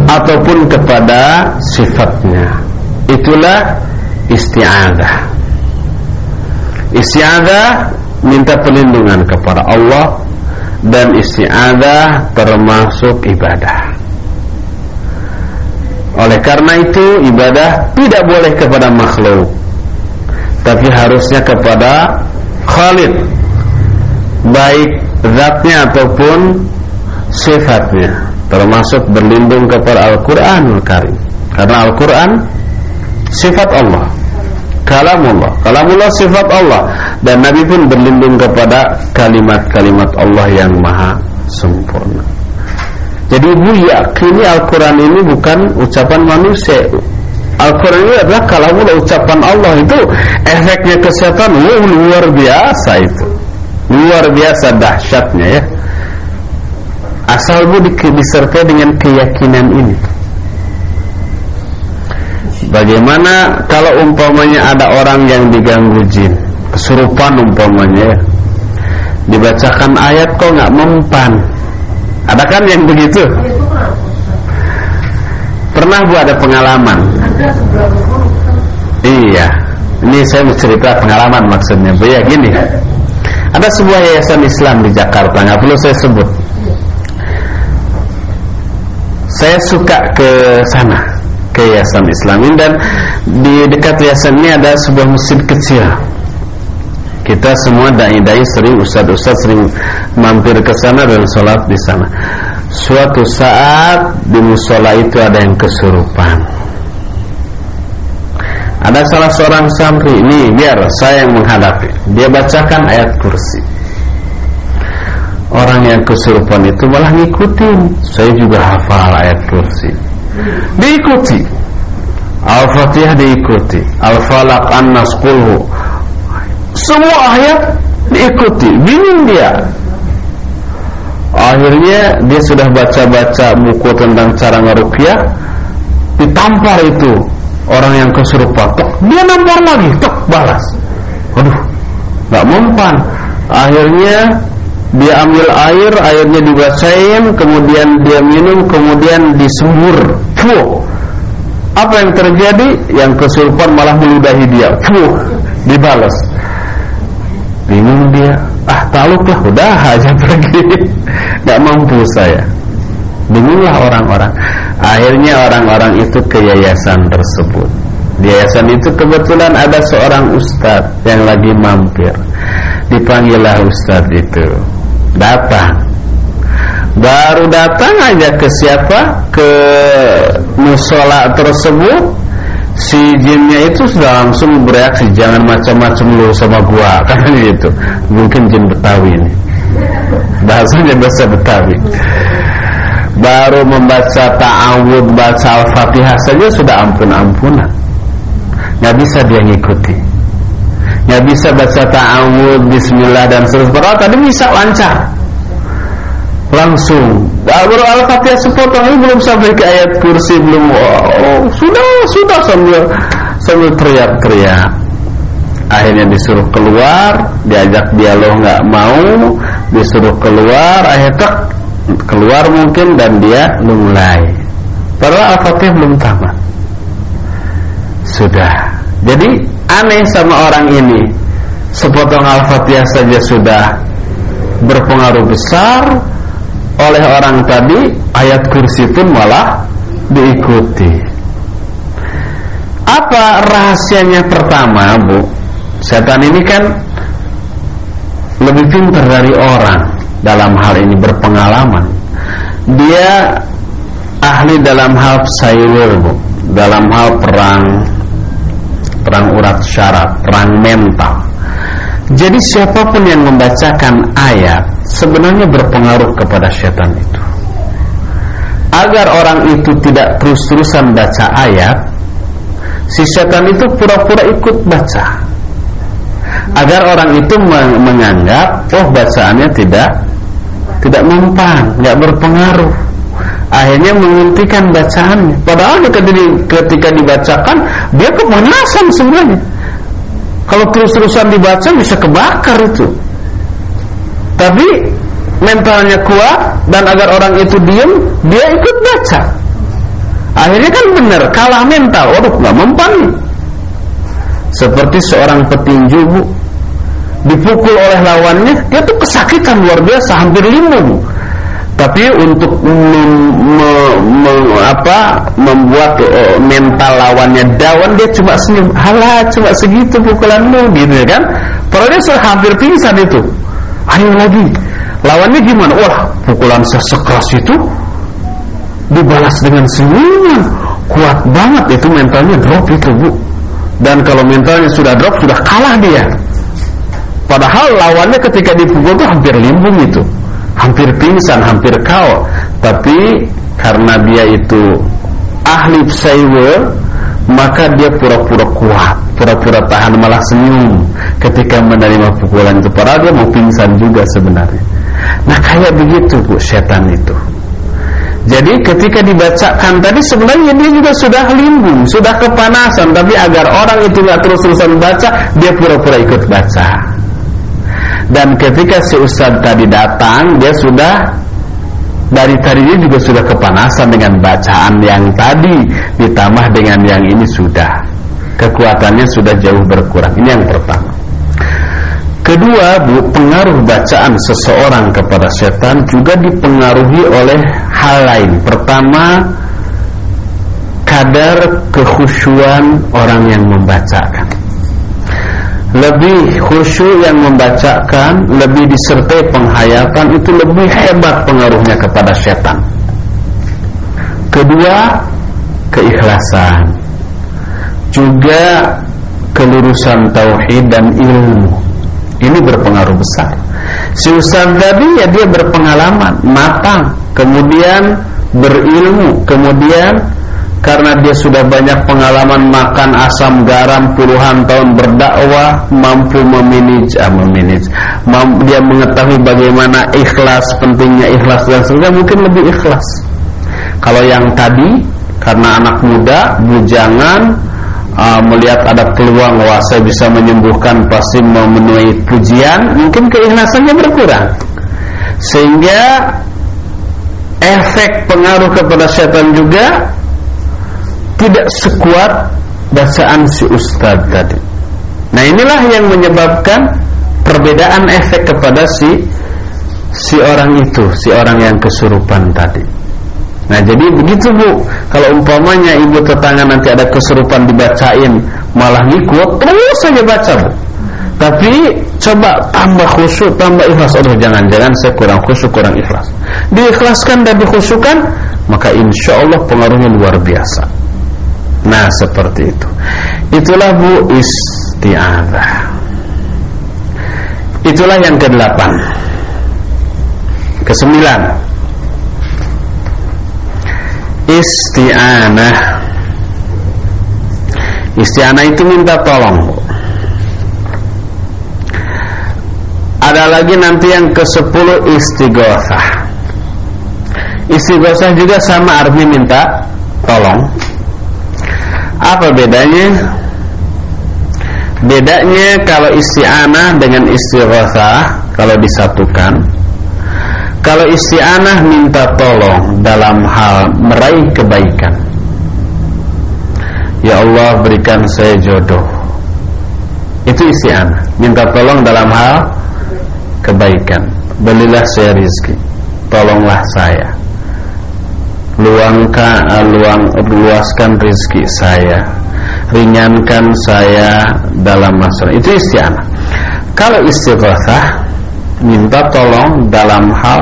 ataupun kepada sifatnya. Itulah isti'adah. Isti'adah minta perlindungan kepada Allah dan isti'adah termasuk ibadah. Oleh karena itu ibadah tidak boleh kepada makhluk Tapi harusnya kepada Khalid. Baik zatnya ataupun sifatnya Termasuk berlindung kepada Al-Quranul Karim. Karena Al-Quran sifat Allah kalamullah. Kalamullah sifat Allah dan Nabi pun berlindung kepada kalimat-kalimat Allah yang maha sempurna. Jadi ibu yakini Al-Quran ini bukan ucapan manusia. Al-Quran ini adalah kalamullah ucapan Allah. Itu efeknya kesehatan wow, luar biasa itu. Luar biasa dahsyatnya ya. Asal bu disertai dengan keyakinan ini. Bagaimana kalau umpamanya ada orang yang diganggu jin Kesurupan umpamanya Dibacakan ayat kok nggak mempan? Ada kan yang begitu? Pernah bu ada pengalaman? Iya. Ini saya mau cerita pengalaman maksudnya. Bu ya gini. Ada sebuah yayasan Islam di Jakarta nggak perlu saya sebut. Saya suka ke sana ke Yayasan Islamin dan di dekat yayasan ini ada sebuah masjid kecil. Kita semua dai-dai sering ustaz-ustaz sering mampir ke sana dan sholat di sana. Suatu saat di musola itu ada yang kesurupan. Ada salah seorang santri ini biar saya yang menghadapi. Dia bacakan ayat kursi. Orang yang kesurupan itu malah ngikutin. Saya juga hafal ayat kursi diikuti Al-Fatihah diikuti Al-Falaq An-Nas semua ayat diikuti. Bingung dia. Akhirnya dia sudah baca-baca buku tentang cara ngerukyah. Ditampar itu orang yang kesurupan tok dia nampar lagi. Tok balas. Aduh nggak mempan. Akhirnya dia ambil air airnya dibacain kemudian dia minum kemudian disembur. Fuh. Apa yang terjadi? Yang kesurupan malah meludahi dia. Fuh. Dibalas bingung dia. Ah taluklah udah *laughs* aja pergi. Nggak mampu saya. Bingunglah orang-orang. Akhirnya orang-orang itu ke yayasan tersebut. Di yayasan itu kebetulan ada seorang ustadz yang lagi mampir. Dipanggillah ustadz itu. Datang. Baru datang aja ke siapa? Ke musola tersebut si jinnya itu sudah langsung bereaksi jangan macam-macam lu sama gua. *laughs* Karena gitu. Mungkin jin Betawi ini. Bahasanya bahasa Betawi. Baru membaca ta'awud baca al-fatihah saja sudah ampun-ampunan. Nggak bisa dia ngikuti. Nggak bisa baca ta'awud bismillah dan seterusnya. Tadi bisa lancar. Langsung baru al-fatihah sepotong ini belum sampai ke ayat kursi belum. Oh, sudah sudah sambil sambil teriak-teriak. Akhirnya disuruh keluar diajak dialog nggak mau disuruh keluar akhirnya keluar mungkin dan dia mulai. Padahal al-fatihah belum tamat. Sudah. Jadi aneh sama orang ini. Sepotong al-fatihah saja sudah berpengaruh besar oleh orang tadi ayat kursi pun malah diikuti. Apa rahasianya pertama bu? Setan ini kan lebih pintar dari orang dalam hal ini berpengalaman. Dia ahli dalam hal cyber bu. Dalam hal perang perang urat syarat perang mental jadi siapa pun yang membacakan ayat sebenarnya berpengaruh kepada setan itu. Agar orang itu tidak terus-terusan baca ayat, si setan itu pura-pura ikut baca. Agar orang itu menganggap, oh bacaannya tidak tidak mempan, nggak berpengaruh. Akhirnya menghentikan bacaannya. Padahal ketika dibacakan, dia kepanasan sebenarnya. Kalau terus-terusan dibaca bisa kebakar itu. Tapi mentalnya kuat dan agar orang itu diem, dia ikut baca. Akhirnya kan benar, kalah mental. Waduh, nggak mempan Seperti seorang petinju, Bu. Dipukul oleh lawannya, dia tuh kesakitan luar biasa, hampir limbung. Tapi untuk mem, me, me, apa, membuat uh, mental lawannya dawan, dia cuma senyum. Halah, cuma segitu pukulanmu, gitu kan? Padahal dia hampir pingsan itu. Ayo lagi. Lawannya gimana? Wah pukulan sesekeras itu dibalas dengan senyuman kuat banget itu mentalnya drop itu bu. Dan kalau mentalnya sudah drop sudah kalah dia. Padahal lawannya ketika dipukul itu hampir limbung itu hampir pingsan hampir kau. Tapi karena dia itu ahli psywer maka dia pura-pura kuat pura-pura tahan malah senyum ketika menerima pukulan itu. Padahal dia mau pingsan juga sebenarnya. Nah kayak begitu bu setan itu. Jadi ketika dibacakan tadi sebenarnya dia juga sudah limbung sudah kepanasan. Tapi agar orang itu nggak terus-terusan baca dia pura-pura ikut baca dan ketika si ustadz tadi datang dia sudah dari tadinya juga sudah kepanasan dengan bacaan yang tadi ditambah dengan yang ini sudah kekuatannya sudah jauh berkurang. Ini yang pertama. Kedua, bu, pengaruh bacaan seseorang kepada setan juga dipengaruhi oleh hal lain. Pertama, kadar kekhusyuan orang yang membacakan. Lebih khusyuk yang membacakan, lebih disertai penghayatan itu lebih hebat pengaruhnya kepada setan. Kedua, keikhlasan juga kelurusan tauhid dan ilmu. Ini berpengaruh besar. Si Ustaz tadi ya dia berpengalaman, matang, kemudian berilmu, kemudian karena dia sudah banyak pengalaman makan asam garam puluhan tahun berdakwah mampu memanage ah, memanage. Mampu, dia mengetahui bagaimana ikhlas pentingnya ikhlas dan sebagainya mungkin lebih ikhlas. Kalau yang tadi karena anak muda bujangan uh, melihat ada peluang wah bisa menyembuhkan pasti memenuhi pujian mungkin keikhlasannya berkurang. Sehingga efek pengaruh kepada setan juga tidak sekuat bacaan si ustaz tadi. Nah inilah yang menyebabkan perbedaan efek kepada si si orang itu, si orang yang kesurupan tadi. Nah jadi begitu bu, kalau umpamanya ibu tetangga nanti ada kesurupan dibacain malah ngikut, terus saja baca bu. Tapi coba tambah khusyuk, tambah ikhlas. Aduh jangan-jangan saya kurang khusyuk, kurang ikhlas. Diikhlaskan dan dikhusyukan, maka insya Allah pengaruhnya luar biasa. Nah seperti itu. Itulah bu isti'adah Itulah yang kedelapan. Kesembilan. Isti'anah. Isti'anah itu minta tolong. Ada lagi nanti yang ke sepuluh istighosah. Istighosah juga sama arti minta tolong apa bedanya? Bedanya kalau isti'anah dengan istighatsah kalau disatukan. Kalau isti'anah minta tolong dalam hal meraih kebaikan. Ya Allah berikan saya jodoh. Itu isti'anah, minta tolong dalam hal kebaikan. Belilah saya rizki. Tolonglah saya luangkan uh, luang luaskan rezeki saya. Ringankan saya dalam masalah. Itu isti'anah. Kalau istighatsah minta tolong dalam hal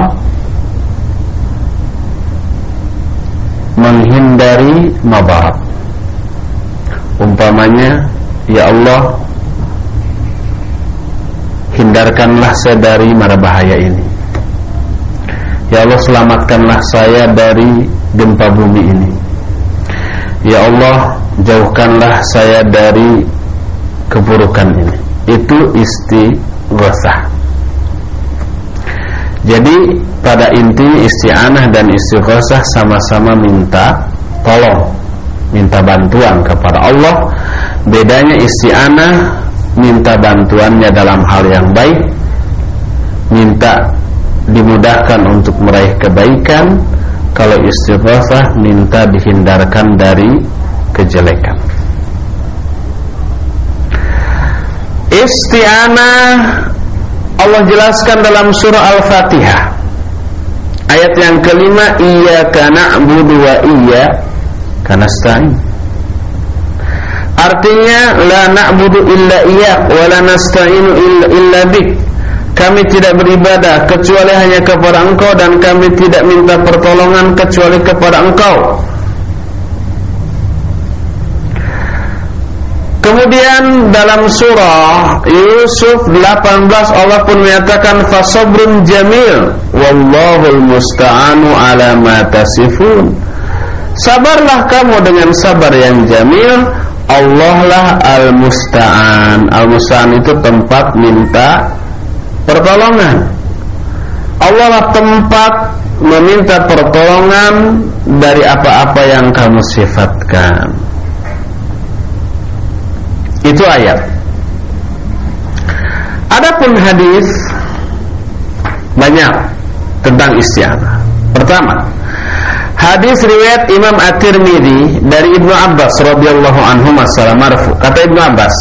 menghindari mabarat umpamanya ya Allah hindarkanlah saya dari mara bahaya ini Ya Allah selamatkanlah saya dari gempa bumi ini. Ya Allah jauhkanlah saya dari keburukan ini. Itu istighosah. Jadi pada inti isti'anah dan istighosah sama-sama minta tolong Minta bantuan kepada Allah. Bedanya isti'anah minta bantuannya dalam hal yang baik Minta dimudahkan untuk meraih kebaikan kalau istighfar minta dihindarkan dari kejelekan. Isti'anah Allah jelaskan dalam surah Al-Fatihah ayat yang kelima iyyaka na'budu wa iyyaka nasta'in. Artinya la na'budu illa iyyak wa la nasta'inu illa, illa bik kami tidak beribadah kecuali hanya kepada engkau dan kami tidak minta pertolongan kecuali kepada engkau Kemudian dalam surah Yusuf 18 Allah pun menyatakan fasabrun jamil wallahul musta'anu ala ma tasifun. Sabarlah kamu dengan sabar yang jamil, Allah lah al-musta'an. Al-musta'an itu tempat minta pertolongan. Allah lah tempat meminta pertolongan dari apa-apa yang kamu sifatkan. Itu ayat. Adapun hadis banyak tentang isti'anah. Pertama, hadis riwayat Imam At-Tirmidzi dari Ibnu Abbas radhiyallahu anhu masalah marfu. Kata Ibnu Abbas,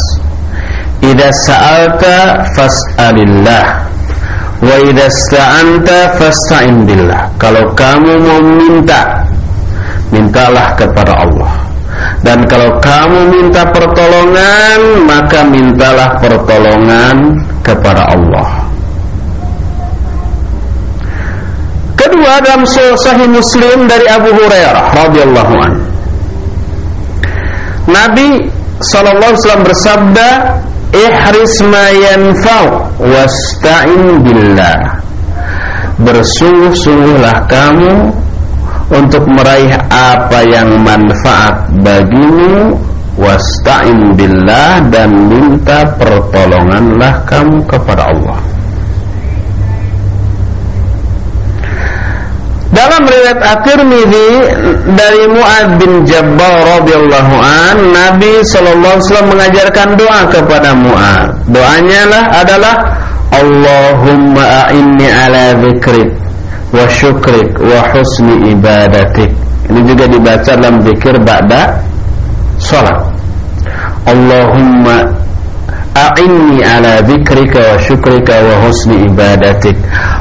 Idza sa'alta fas'alillah wa idza sta'anta fasta'in billah. Kalau kamu mau minta, mintalah kepada Allah. Dan kalau kamu minta pertolongan, maka mintalah pertolongan kepada Allah. Kedua dalam Sahih Muslim dari Abu Hurairah radhiyallahu an. Nabi sallallahu alaihi wasallam bersabda, ihris ma yanfa'u wasta'in billah. Bersungguh-sungguhlah kamu untuk meraih apa yang manfaat bagimu wasta'in billah dan minta pertolonganlah kamu kepada Allah Dalam riwayat At-Tirmizi dari Muad bin Jabbar radhiyallahu an, Nabi sallallahu alaihi wasallam mengajarkan doa kepada Muad. Doanya lah adalah Allahumma a'inni ala dzikrik wa syukrik wa husni ibadatik. Ini juga dibaca dalam zikir ba'da salat. Allahumma A'inni ala dzikrika wa syukrika wa husni ibadatik.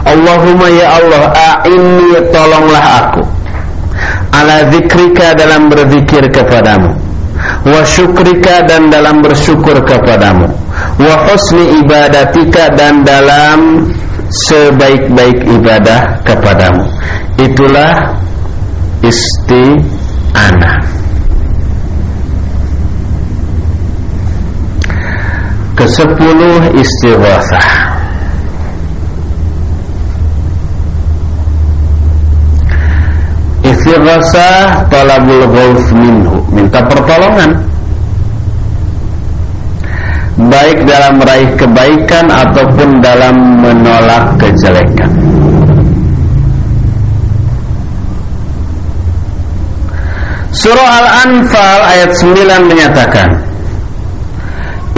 Allahumma ya Allah A'inni tolonglah aku. Ala dzikrika dalam berzikir kepadamu. Wa syukrika dan dalam bersyukur kepadamu. Wa husni ibadatika dan dalam Sebaik-baik ibadah kepadamu. Itulah isti'anah Kesepuluh istighasah Istighasah talabul ghauf minhu. Minta pertolongan. Baik dalam meraih kebaikan Ataupun dalam menolak kejelekan. Surah Al-Anfal ayat 9 menyatakan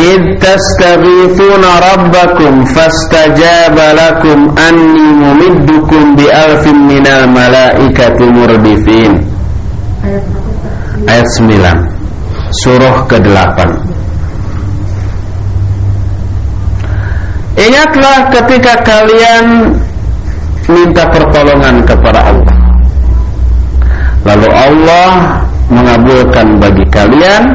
إذ تستغيثون ربكم فاستجاب لكم أني ممدكم بألف من الملائكة مردفين Ayat 9 Surah ke-8 Ingatlah ketika kalian minta pertolongan kepada Allah Lalu Allah mengabulkan bagi kalian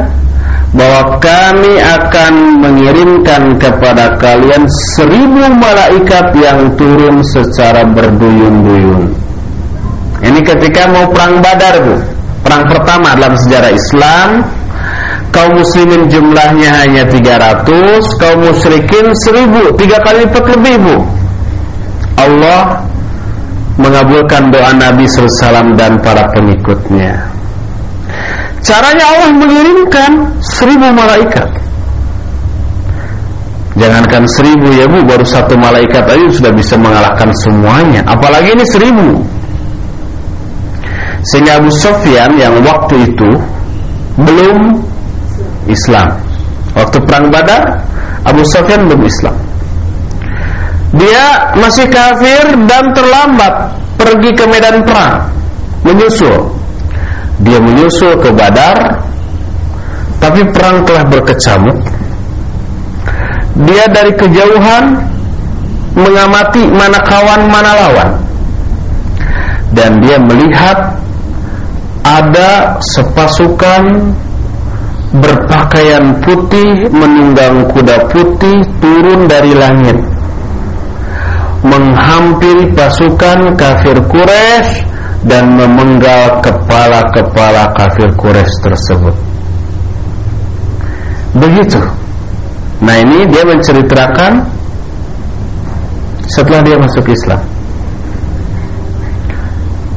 bahwa kami akan mengirimkan kepada kalian seribu malaikat yang turun secara berduyun-duyun. Ini ketika mau perang Badar, Bu. Perang pertama dalam sejarah Islam. Kaum muslimin jumlahnya hanya 300, kaum musyrikin 1000, tiga kali lipat lebih, Bu. Allah mengabulkan doa Nabi SAW dan para pengikutnya. Caranya Allah mengirimkan seribu malaikat. Jangankan seribu ya bu, baru satu malaikat aja sudah bisa mengalahkan semuanya. Apalagi ini seribu. Sehingga Abu Sofyan yang waktu itu belum Islam. Waktu perang Badar, Abu Sofyan belum Islam. Dia masih kafir dan terlambat pergi ke medan perang, menyusul dia menyusul ke Badar tapi perang telah berkecamuk. Dia dari kejauhan mengamati mana kawan mana lawan. Dan dia melihat ada sepasukan berpakaian putih menunggang kuda putih turun dari langit. Menghampiri pasukan kafir Quraisy dan memenggal kepala-kepala kafir Quraisy tersebut. Begitu. Nah ini dia menceritakan setelah dia masuk Islam.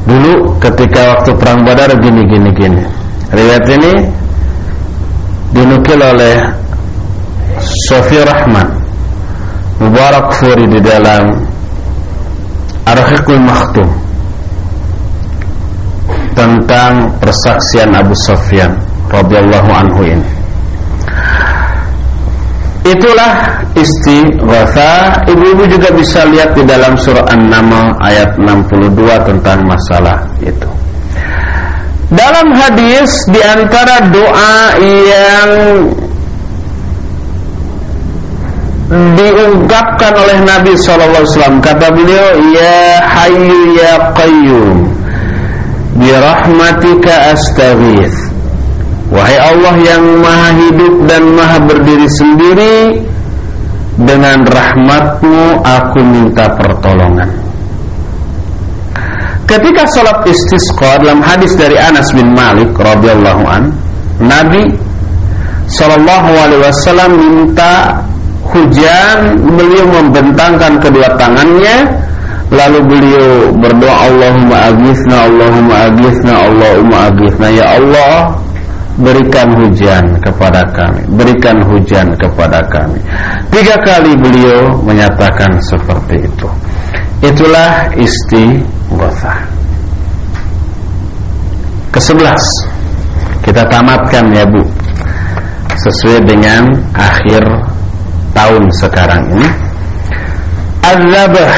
Dulu ketika waktu perang Badar gini gini gini. Riwayat ini dinukil oleh Sofi Rahman Mubarak Furi di dalam Ar-Rahiqul Makhtum tentang persaksian Abu Sofyan radhiyallahu anhu ini. Itulah istighatha. Ibu-ibu juga bisa lihat di dalam surah An-Naml ayat 62 tentang masalah itu. Dalam hadis di antara doa yang diungkapkan oleh Nabi SAW kata beliau ya Hayyu ya Qayyum birahmatika astaghith. Wahai Allah yang maha hidup dan maha berdiri sendiri Dengan rahmatmu aku minta pertolongan. Ketika sholat istisqa dalam hadis dari Anas bin Malik radhiyallahu an, Nabi Shallallahu alaihi wasallam minta hujan, beliau membentangkan kedua tangannya Lalu beliau berdoa Allahumma agisna Allahumma agisna Allahumma agisna Ya Allah berikan hujan kepada kami berikan hujan kepada kami. Tiga kali beliau menyatakan seperti itu. Itulah istighosah ke sebelas kita tamatkan ya Bu. Sesuai dengan akhir tahun sekarang ini. Azabah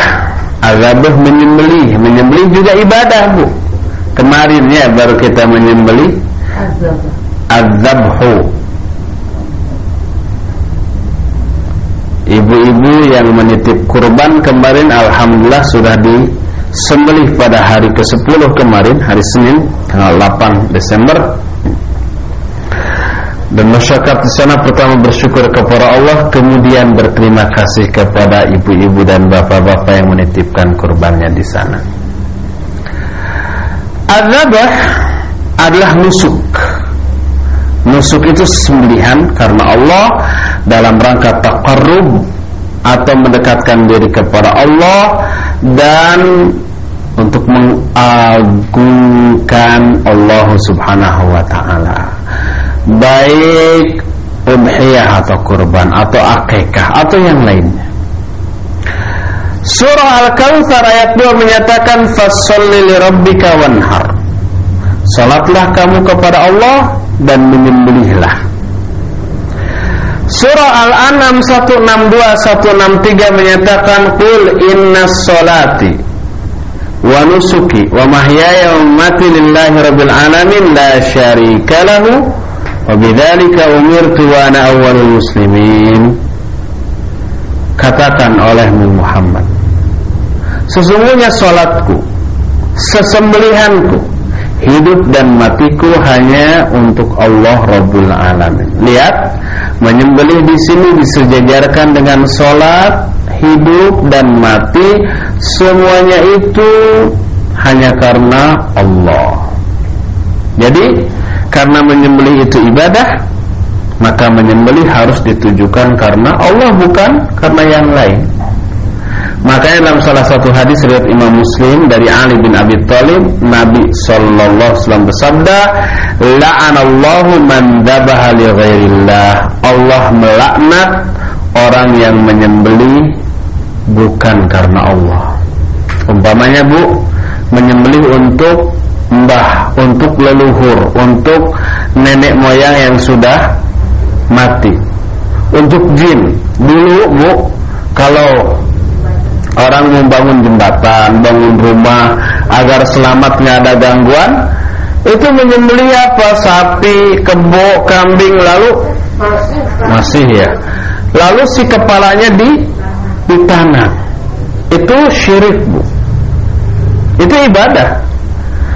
azabah menyembelih. Menyembelih juga ibadah Bu. Kemarin ya baru kita menyembelih. Azabhu ibu-ibu yang menitip kurban kemarin alhamdulillah sudah disembelih pada hari ke-10 kemarin hari Senin tanggal 8 Desember dan masyarakat di sana pertama bersyukur kepada Allah kemudian berterima kasih kepada ibu-ibu dan bapak-bapak yang menitipkan kurbannya di sana Azabah adalah nusuk Nusuk itu sembelihan karena Allah dalam rangka taqarrub atau mendekatkan diri kepada Allah dan untuk mengagungkan Allah Subhanahu wa taala. Baik udhiyah atau kurban atau akikah atau yang lainnya. Surah Al-Kautsar ayat 2 menyatakan fasholli li rabbika wanhar. Salatlah kamu kepada Allah dan menyembelihlah. Surah Al-An'am 162 163 menyatakan qul innas salati wa nusuki wa mahyaya wa mamati lillahi rabbil alamin la syarika lahu wa bidzalika umirtu wa ana muslimin katakan oleh Muhammad sesungguhnya salatku sesembelihanku hidup dan matiku hanya untuk Allah Rabbul Alamin. Lihat, menyembelih di sini disejajarkan dengan sholat, hidup dan mati, semuanya itu hanya karena Allah. Jadi, karena menyembelih itu ibadah, maka menyembelih harus ditujukan karena Allah bukan karena yang lain. Makanya dalam salah satu hadis riwayat Imam Muslim dari Ali bin Abi Thalib, Nabi sallallahu alaihi wasallam bersabda, "La'anallahu man dzabaha li ghairillah." Allah melaknat orang yang menyembelih bukan karena Allah. Umpamanya Bu, menyembelih untuk mbah, untuk leluhur, untuk nenek moyang yang sudah mati. Untuk jin. Dulu Bu, kalau orang membangun jembatan, bangun rumah agar selamat nggak ada gangguan, itu menyembelih apa? Sapi, kebo, kambing, lalu masih ya. Lalu si kepalanya di di tanah. Itu syirik, Bu. Itu ibadah.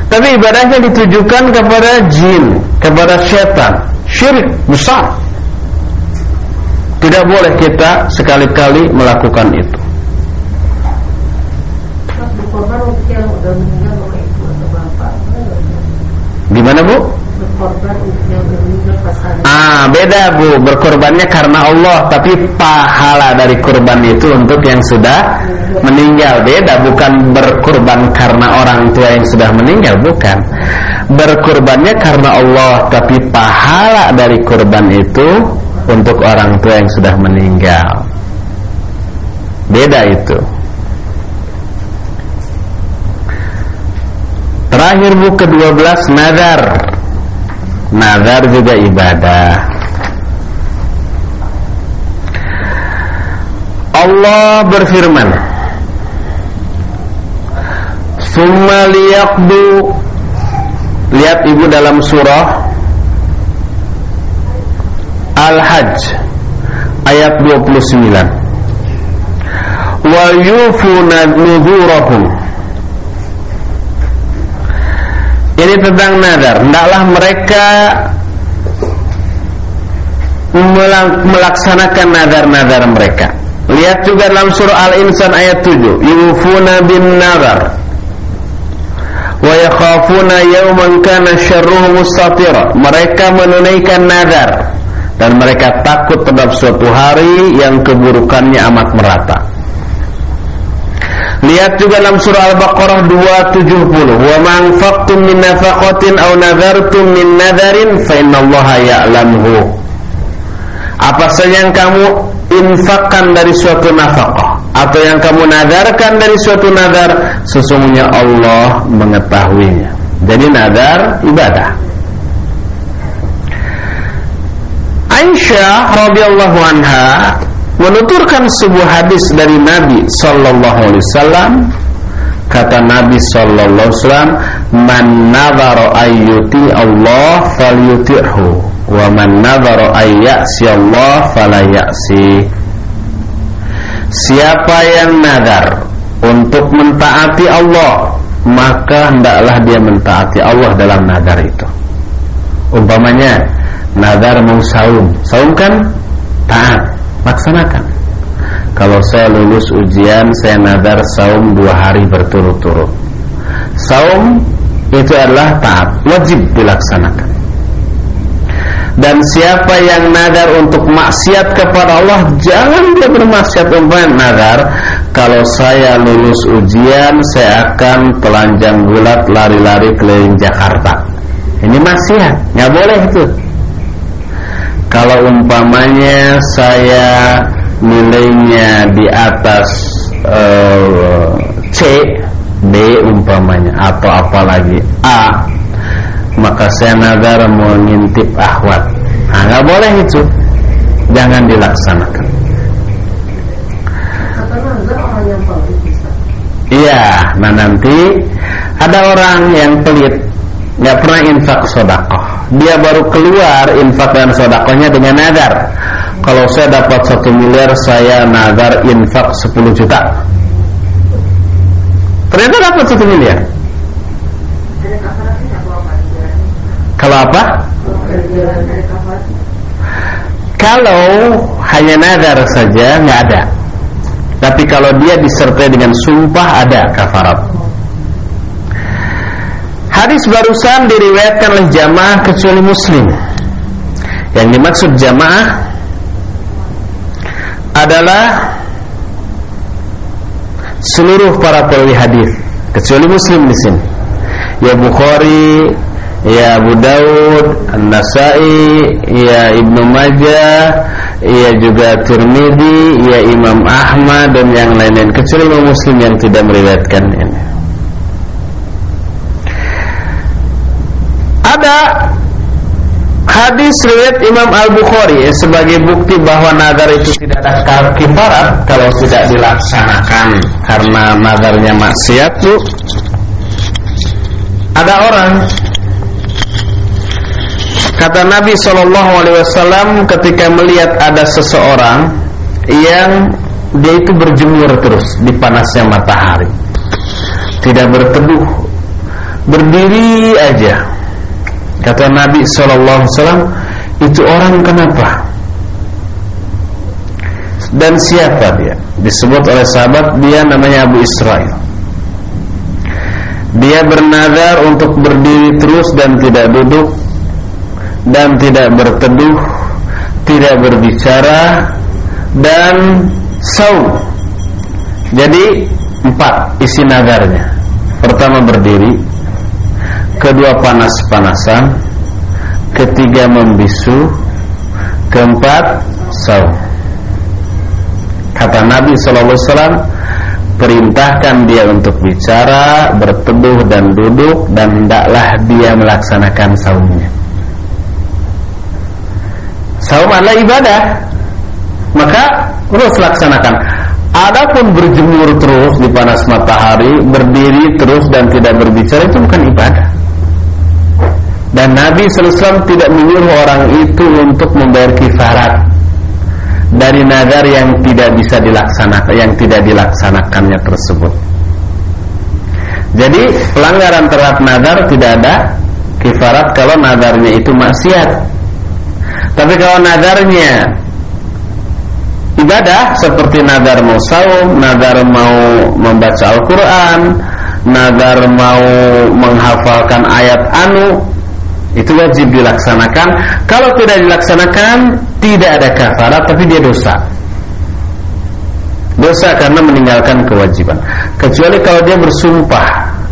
Tapi ibadahnya ditujukan kepada jin, kepada setan. Syirik besar. Tidak boleh kita sekali-kali melakukan itu. Gimana bu? Ah beda bu. Berkorbannya karena Allah tapi pahala dari kurban itu untuk yang sudah meninggal. Beda bukan berkorban karena orang tua yang sudah meninggal bukan. Berkorbannya karena Allah tapi pahala dari kurban itu untuk orang tua yang sudah meninggal. Beda itu. Terakhir buku ke-12 nazar. Nazar juga ibadah. Allah berfirman Summa liyaqdu. Lihat ibu dalam surah Al-Hajj Ayat 29 Wa yufuna nuzurahum Ini tentang nadar. Hendaklah mereka melaksanakan nadar-nadar mereka. Lihat juga dalam surah Al-Insan ayat 7. Yufuna bin nadar. Wa yakhafuna yawman kana syarruhu mustatira. Mereka menunaikan nadar dan mereka takut terhadap suatu hari yang keburukannya amat merata. Lihat juga dalam surah Al-Baqarah 270. Wa man faqtum min nafaqatin aw nadhartum min nadharin fa innallaha ya'lamuhu. Apa saja yang kamu infakkan dari suatu nafkah atau yang kamu nadarkan dari suatu nadar, sesungguhnya Allah mengetahuinya. Jadi nadar ibadah. Aisyah radhiyallahu anha menuturkan sebuah hadis dari Nabi sallallahu alaihi wasallam. Kata Nabi sallallahu alaihi wasallam man nadhara ayyuti Allah falyuti'hu wa man nadhara ayyasi Allah falayasi Siapa yang nadar untuk mentaati Allah maka hendaklah dia mentaati Allah dalam nadar itu. Umpamanya nadar mau saum. Saum kan taat laksanakan. Kalau saya lulus ujian saya nadar saum dua hari berturut-turut. Saum itu adalah taat wajib dilaksanakan. Dan siapa yang nadar untuk maksiat kepada Allah jangan dia bermaksiat umpamanya nadar kalau saya lulus ujian saya akan telanjang bulat lari-lari keliling Jakarta. Ini maksiat nggak boleh itu kalau umpamanya saya nilainya di atas uh, C, B umpamanya atau apalagi A, maka saya nadar mengintip ahwat. Nah, nggak boleh itu, jangan dilaksanakan. Iya, nah nanti ada orang yang pelit, nggak pernah infak sodakoh dia baru keluar infak dan sodakohnya dengan nadar kalau saya dapat satu miliar saya nadar infak 10 juta. Ternyata dapat satu miliar. Kalau apa? kalau hanya nadar saja nggak ada. Tapi kalau dia disertai dengan sumpah ada kafarat Hadis barusan diriwayatkan oleh jamaah kecuali muslim. Yang dimaksud jamaah Adalah Seluruh para perawi hadis Kecuali muslim di sini. Ya Bukhari Ya Abu Daud An-Nasai Ya Ibnu Majah Ya juga Tirmidzi Ya Imam Ahmad Dan yang lain-lain Kecuali Muslim yang tidak meriwayatkan ini ada hadis riwayat Imam Al-Bukhari sebagai bukti bahwa nazar itu tidak ada kifarat kalau tidak dilaksanakan. Karena nazarnya maksiat bu. Ada orang kata Nabi Shallallahu Alaihi Wasallam ketika melihat ada seseorang yang dia itu berjemur terus di panasnya matahari tidak berteduh berdiri aja Kata Nabi SAW Itu orang kenapa? Dan siapa dia? Disebut oleh sahabat Dia namanya Abu Israel. Dia bernadar untuk berdiri terus Dan tidak duduk Dan tidak berteduh Tidak berbicara Dan saum. Jadi Empat isi nadarnya Pertama berdiri kedua panas-panasan, ketiga membisu, keempat saum. Kata Nabi sallallahu alaihi wasallam, perintahkan dia untuk bicara, berteduh dan duduk dan hendaklah dia melaksanakan saumnya. Saum adalah ibadah. Maka terus laksanakan. Adapun berjemur terus di panas matahari, berdiri terus dan tidak berbicara itu bukan ibadah. Dan Nabi SAW tidak menyuruh orang itu untuk membayar kifarat dari nazar yang tidak bisa dilaksanakan, yang tidak dilaksanakannya tersebut. Jadi pelanggaran terhadap nazar tidak ada kifarat kalau nazarnya itu maksiat. Tapi kalau nazarnya ibadah seperti nazar mau saum, nazar mau membaca Al-Quran, nazar mau menghafalkan ayat anu, itu wajib dilaksanakan. Kalau tidak dilaksanakan tidak ada kafarat tapi dia dosa. Dosa karena meninggalkan kewajiban. Kecuali kalau dia bersumpah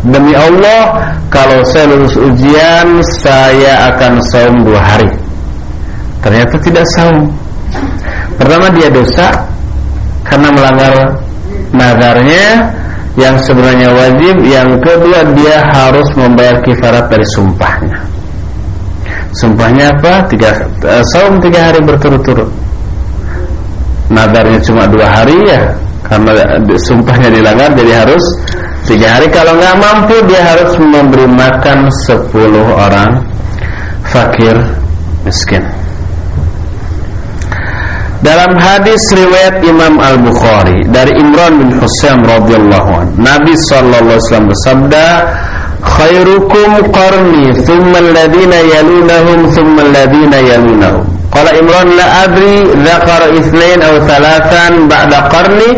demi Allah kalau saya lulus ujian saya akan saum dua hari. Ternyata tidak saum. Pertama dia dosa karena melanggar nazarnya yang sebenarnya wajib. Yang kedua dia harus membayar kifarat dari sumpahnya sumpahnya apa? Tiga uh, saum tiga hari berturut-turut. Nadarnya cuma dua hari ya. Karena sumpahnya dilanggar jadi harus tiga hari. Kalau nggak mampu dia harus memberi makan sepuluh orang fakir miskin. Dalam hadis riwayat Imam Al-Bukhari dari Imran bin Husain radhiyallahu anhu Nabi sallallahu alaihi wasallam bersabda khairukum qarni thumma alladhina yalunahum thumma alladhina yalunahum Qala Imran la adri dzakara itsnain aw thalathan ba'da qarni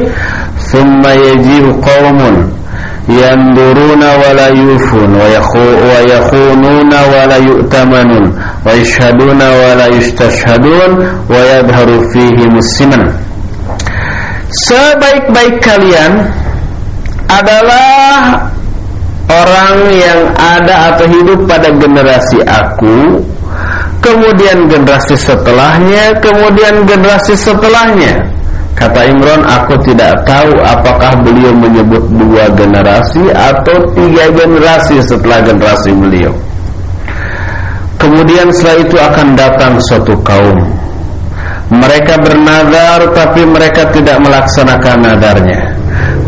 thumma yaji'u qaumun yanduruna wa la yufun wa yakhununa wa la yu'tamanun wa yashhaduna wa la yustashhadun wa yadharu fihi musliman Sebaik-baik kalian adalah orang yang ada atau hidup pada generasi aku kemudian generasi setelahnya, kemudian generasi setelahnya. Kata Imran, aku tidak tahu apakah beliau menyebut dua generasi atau tiga generasi setelah generasi beliau. Kemudian setelah itu akan datang suatu kaum. Mereka bernazar tapi mereka tidak melaksanakan nadarnya.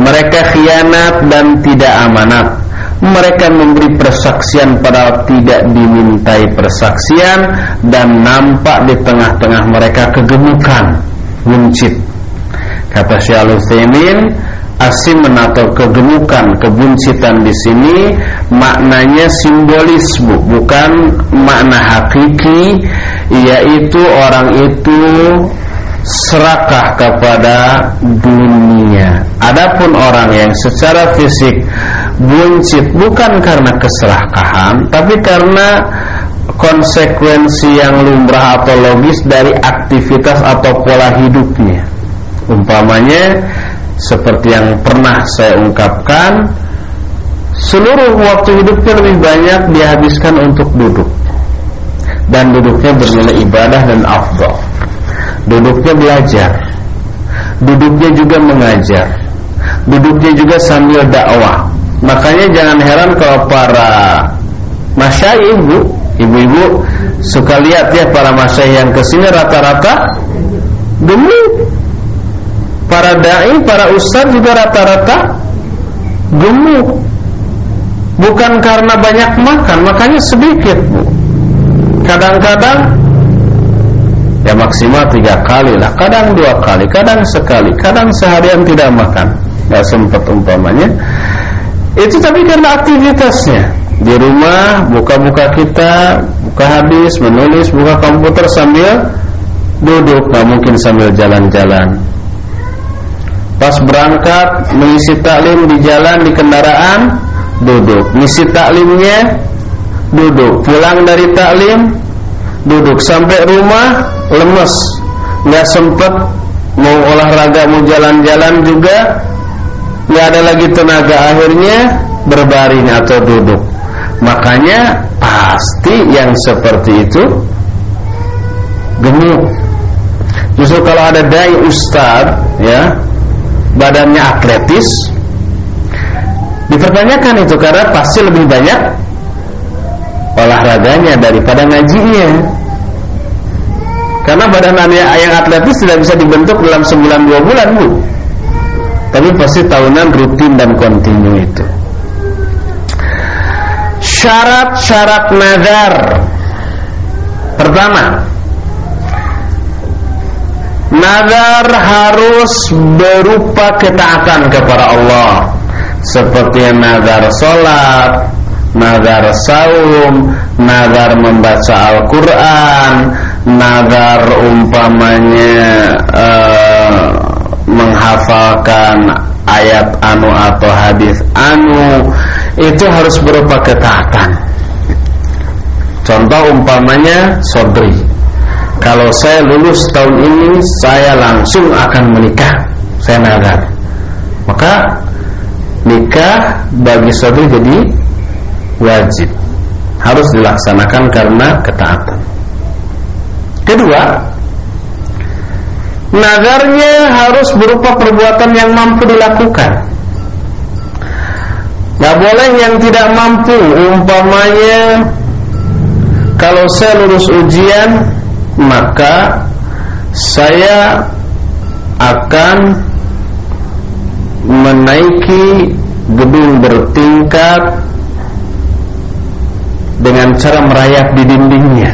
Mereka khianat dan tidak amanat mereka memberi persaksian pada tidak dimintai persaksian dan nampak di tengah-tengah mereka kegemukan buncit kata Syaikhul asim atau kegemukan kebuncitan di sini maknanya simbolis bu, bukan makna hakiki yaitu orang itu serakah kepada dunia. Adapun orang yang secara fisik buncit bukan karena keserakahan, tapi karena konsekuensi yang lumrah atau logis dari aktivitas atau pola hidupnya. Umpamanya seperti yang pernah saya ungkapkan, seluruh waktu hidupnya lebih banyak dihabiskan untuk duduk. Dan duduknya bernilai ibadah dan afdal duduknya belajar. Duduknya juga mengajar. Duduknya juga sambil dakwah makanya jangan heran kalau para masyaih ibu ibu-ibu suka lihat ya para masyaih yang ke sini rata-rata gemuk. Para dai para ustadz juga rata-rata gemuk. Bukan karena banyak makan makanya sedikit bu. Kadang-kadang ya maksimal tiga kali lah kadang dua kali kadang sekali kadang seharian tidak makan. Nggak sempat umpamanya itu tapi karena aktivitasnya. Di rumah buka-buka kita buka hadis menulis buka komputer sambil duduk nggak mungkin sambil jalan-jalan. Pas berangkat mengisi taklim di jalan di kendaraan duduk. Mengisi taklimnya duduk. Pulang dari taklim duduk. Sampai rumah lemes. Nggak sempet mau olahraga mau jalan-jalan juga nggak ada lagi tenaga akhirnya berbaring atau duduk. Makanya pasti yang seperti itu gemuk. Justru kalau ada dai ustad ya badannya atletis dipertanyakan itu karena pasti lebih banyak olahraganya daripada ngajinya. Karena badan yang atletis tidak bisa dibentuk dalam sebulan dua bulan bu tapi pasti tahunan rutin dan kontinu itu. Syarat-syarat nazar. Pertama nazar harus berupa ketaatan kepada Allah. Seperti nazar sholat nazar saum, nazar membaca Al-Quran, nazar umpamanya uh, menghafalkan ayat anu atau hadis anu itu harus berupa ketaatan. Contoh umpamanya Sobri Kalau saya lulus tahun ini Saya langsung akan menikah. Saya nadar. Maka nikah bagi suami jadi wajib. Harus dilaksanakan karena ketaatan. Kedua nadarnya harus berupa perbuatan yang mampu dilakukan. Gak boleh yang tidak mampu Umpamanya Kalau saya lulus ujian Maka Saya Akan Menaiki Gedung bertingkat Dengan cara merayap di dindingnya.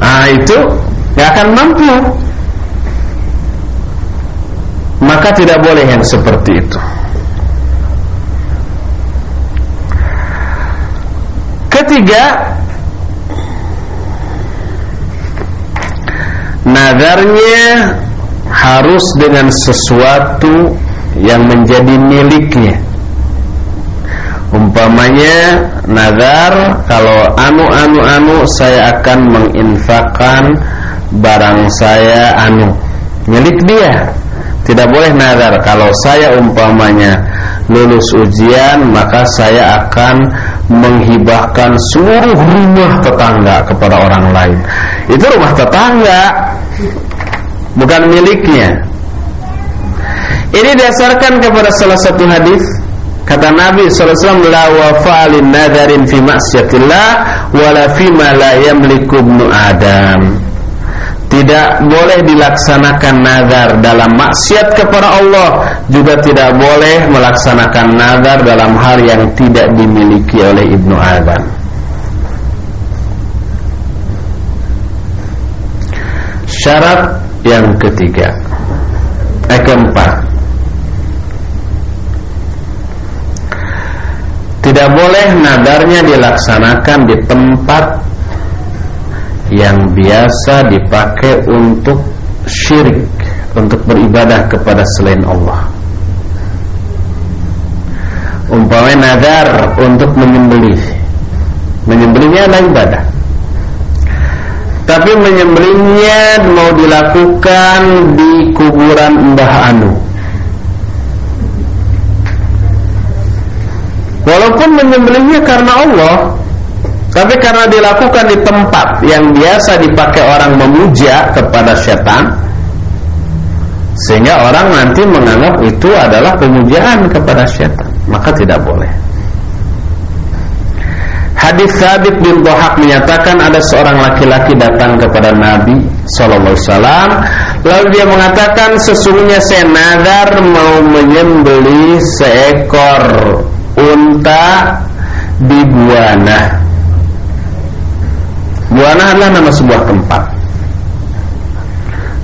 Nah itu Gak akan mampu. Maka tidak boleh yang seperti itu. Ketiga Nadarnya harus dengan sesuatu yang menjadi miliknya. Umpamanya nazar kalau anu anu anu saya akan menginfakkan barang saya anu milik dia. Tidak boleh nazar kalau saya umpamanya lulus ujian maka saya akan menghibahkan seluruh rumah tetangga kepada orang lain. Itu rumah tetangga, bukan miliknya. Ini dasarkan kepada salah satu hadis kata Nabi wasallam la wafa'alin nadarin fi ma'siyatillah wala fi ma la adam tidak boleh dilaksanakan nazar dalam maksiat kepada Allah. Juga tidak boleh melaksanakan nazar dalam hal yang tidak dimiliki oleh Ibnu Adam syarat yang ketiga. Eh keempat. Tidak boleh nadarnya dilaksanakan di tempat yang biasa dipakai untuk syirik untuk beribadah kepada selain Allah. Umpamanya nadar untuk menyembelih. Menyembelihnya adalah ibadah. Tapi menyembelihnya mau dilakukan di kuburan Mbah Anu. Walaupun menyembelihnya karena Allah tapi karena dilakukan di tempat yang biasa dipakai orang memuja kepada setan Sehingga orang nanti menganggap itu adalah pemujaan kepada setan. Maka tidak boleh. Hadis Thabit bin Dohak menyatakan ada seorang laki-laki datang kepada Nabi Sallallahu Alaihi Wasallam, lalu dia mengatakan sesungguhnya saya nadar mau menyembeli seekor unta di Buana Buana adalah nama sebuah tempat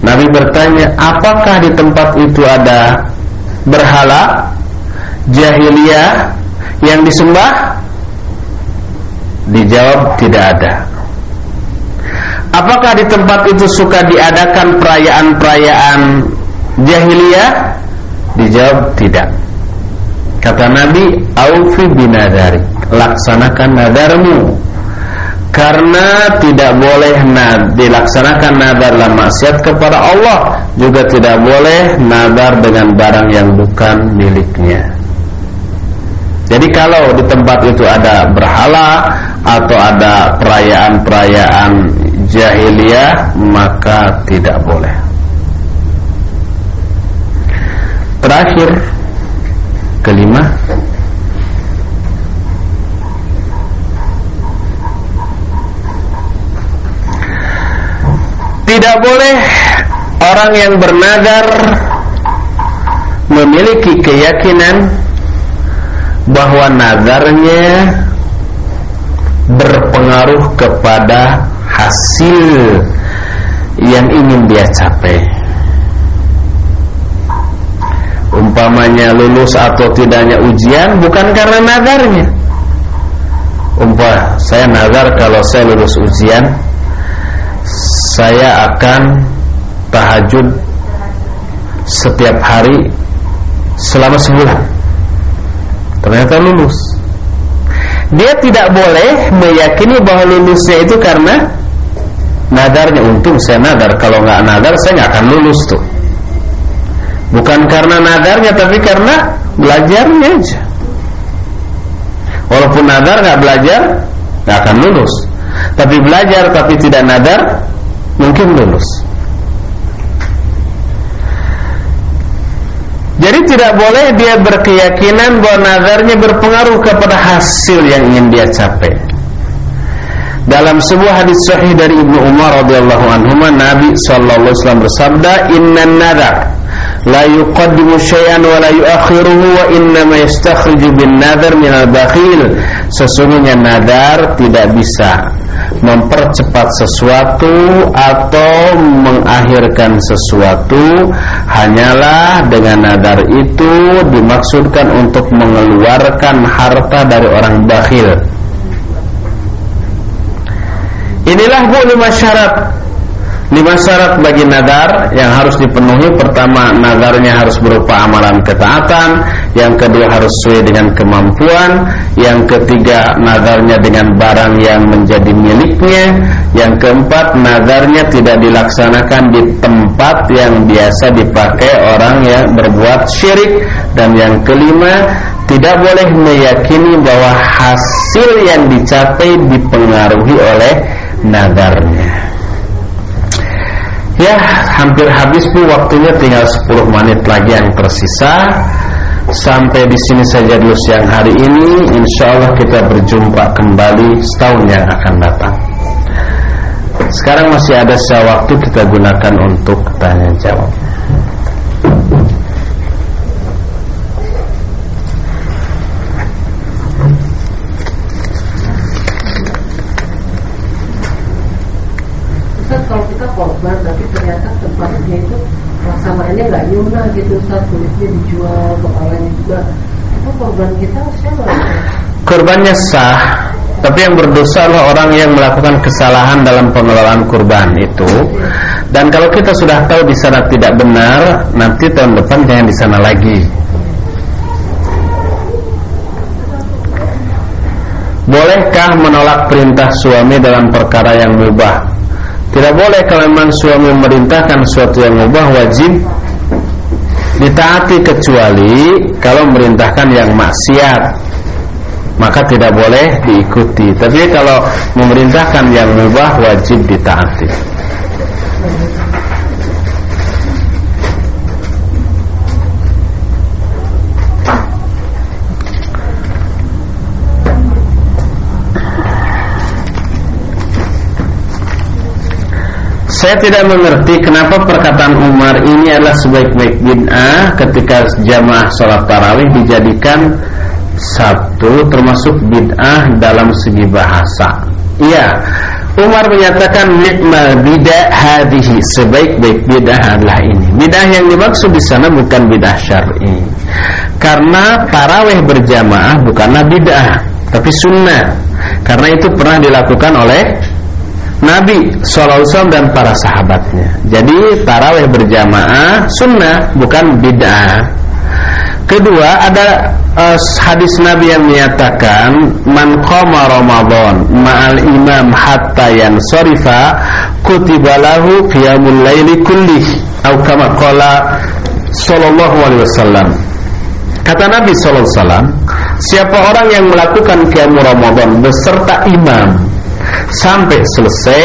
Nabi bertanya Apakah di tempat itu ada Berhala Jahiliyah Yang disembah Dijawab tidak ada Apakah di tempat itu suka diadakan perayaan-perayaan jahiliyah? Dijawab tidak. Kata Nabi, "Aufi binadari." Laksanakan nadarmu karena tidak boleh dilaksanakan nadar dalam maksiat kepada Allah juga tidak boleh nadar dengan barang yang bukan miliknya. Jadi kalau di tempat itu ada berhala atau ada perayaan-perayaan jahiliyah maka tidak boleh. Terakhir kelima Tidak boleh orang yang bernadar memiliki keyakinan bahwa nadarnya berpengaruh kepada hasil yang ingin dia capai. Umpamanya lulus atau tidaknya ujian bukan karena nadarnya. Umpah saya nazar kalau saya lulus ujian saya akan tahajud setiap hari selama sebulan. Ternyata lulus. Dia tidak boleh meyakini bahwa lulusnya itu karena nadarnya. Untung saya nadar. Kalau nggak nadar saya nggak akan lulus tuh. Bukan karena nadarnya tapi karena belajarnya aja. Walaupun nadar nggak belajar nggak akan lulus. Tapi belajar tapi tidak nadar mungkin lulus. Jadi tidak boleh dia berkeyakinan bahwa nadarnya berpengaruh kepada hasil yang ingin dia capai. Dalam sebuah hadis sahih dari Ibnu Umar radhiyallahu anhu, Nabi sallallahu alaihi wasallam bersabda, "Innan nadar la yuqaddimu syai'an wa la yuakhiruhu wa innama yastakhriju bin nadar min al-bakhil." Sesungguhnya nadar tidak bisa mempercepat sesuatu atau mengakhirkan sesuatu hanyalah dengan nadar itu dimaksudkan untuk mengeluarkan harta dari orang bakhil. Inilah bu lima syarat Lima syarat bagi nadar yang harus dipenuhi. Pertama, nadarnya harus berupa amalan ketaatan. Yang kedua harus sesuai dengan kemampuan. Yang ketiga, nadarnya dengan barang yang menjadi miliknya. Yang keempat, nadarnya tidak dilaksanakan di tempat yang biasa dipakai orang yang berbuat syirik. Dan yang kelima, tidak boleh meyakini bahwa hasil yang dicapai dipengaruhi oleh nadarnya Ya, hampir habis bu waktunya tinggal 10 menit lagi yang tersisa. Sampai di sini saja dulu siang hari ini. Insya Allah kita berjumpa kembali setahun yang akan datang. Sekarang masih ada sewaktu kita gunakan untuk tanya jawab. korban tapi ternyata tempatnya itu ini nggak nyuna gitu saat kulitnya dijual kepalanya juga. Itu korban kita? Siapa korbannya sah tapi yang berdosa adalah orang yang melakukan kesalahan dalam pengelolaan kurban itu. Dan kalau kita sudah tahu di sana tidak benar nanti tahun depan jangan di sana lagi. Bolehkah menolak perintah suami dalam perkara yang mubah? Tidak boleh kalau memang suami memerintahkan sesuatu yang mubah wajib ditaati kecuali kalau memerintahkan yang maksiat maka tidak boleh diikuti. Tapi kalau memerintahkan yang mubah wajib ditaati. Saya tidak mengerti kenapa perkataan Umar ini adalah sebaik-baik bid'ah ketika jamaah sholat tarawih dijadikan satu termasuk bid'ah dalam segi bahasa. Iya, Umar menyatakan nikmal bid'ah hadihi sebaik-baik bid'ah adalah ini. Bid'ah yang dimaksud di sana bukan bid'ah syar'i. Karena tarawih berjamaah bukanlah bid'ah, tapi sunnah. Karena itu pernah dilakukan oleh Nabi SAW dan para sahabatnya. Jadi taraweh berjamaah sunnah bukan bid'ah. Kedua ada uh, hadis Nabi yang menyatakan man qama Ramadan ma'al imam hatta yansarifa kutiba lahu qiyamul laili kullih atau kama qala sallallahu alaihi wasallam. Kata Nabi sallallahu alaihi wasallam, siapa orang yang melakukan qiyamul Ramadan beserta imam sampai selesai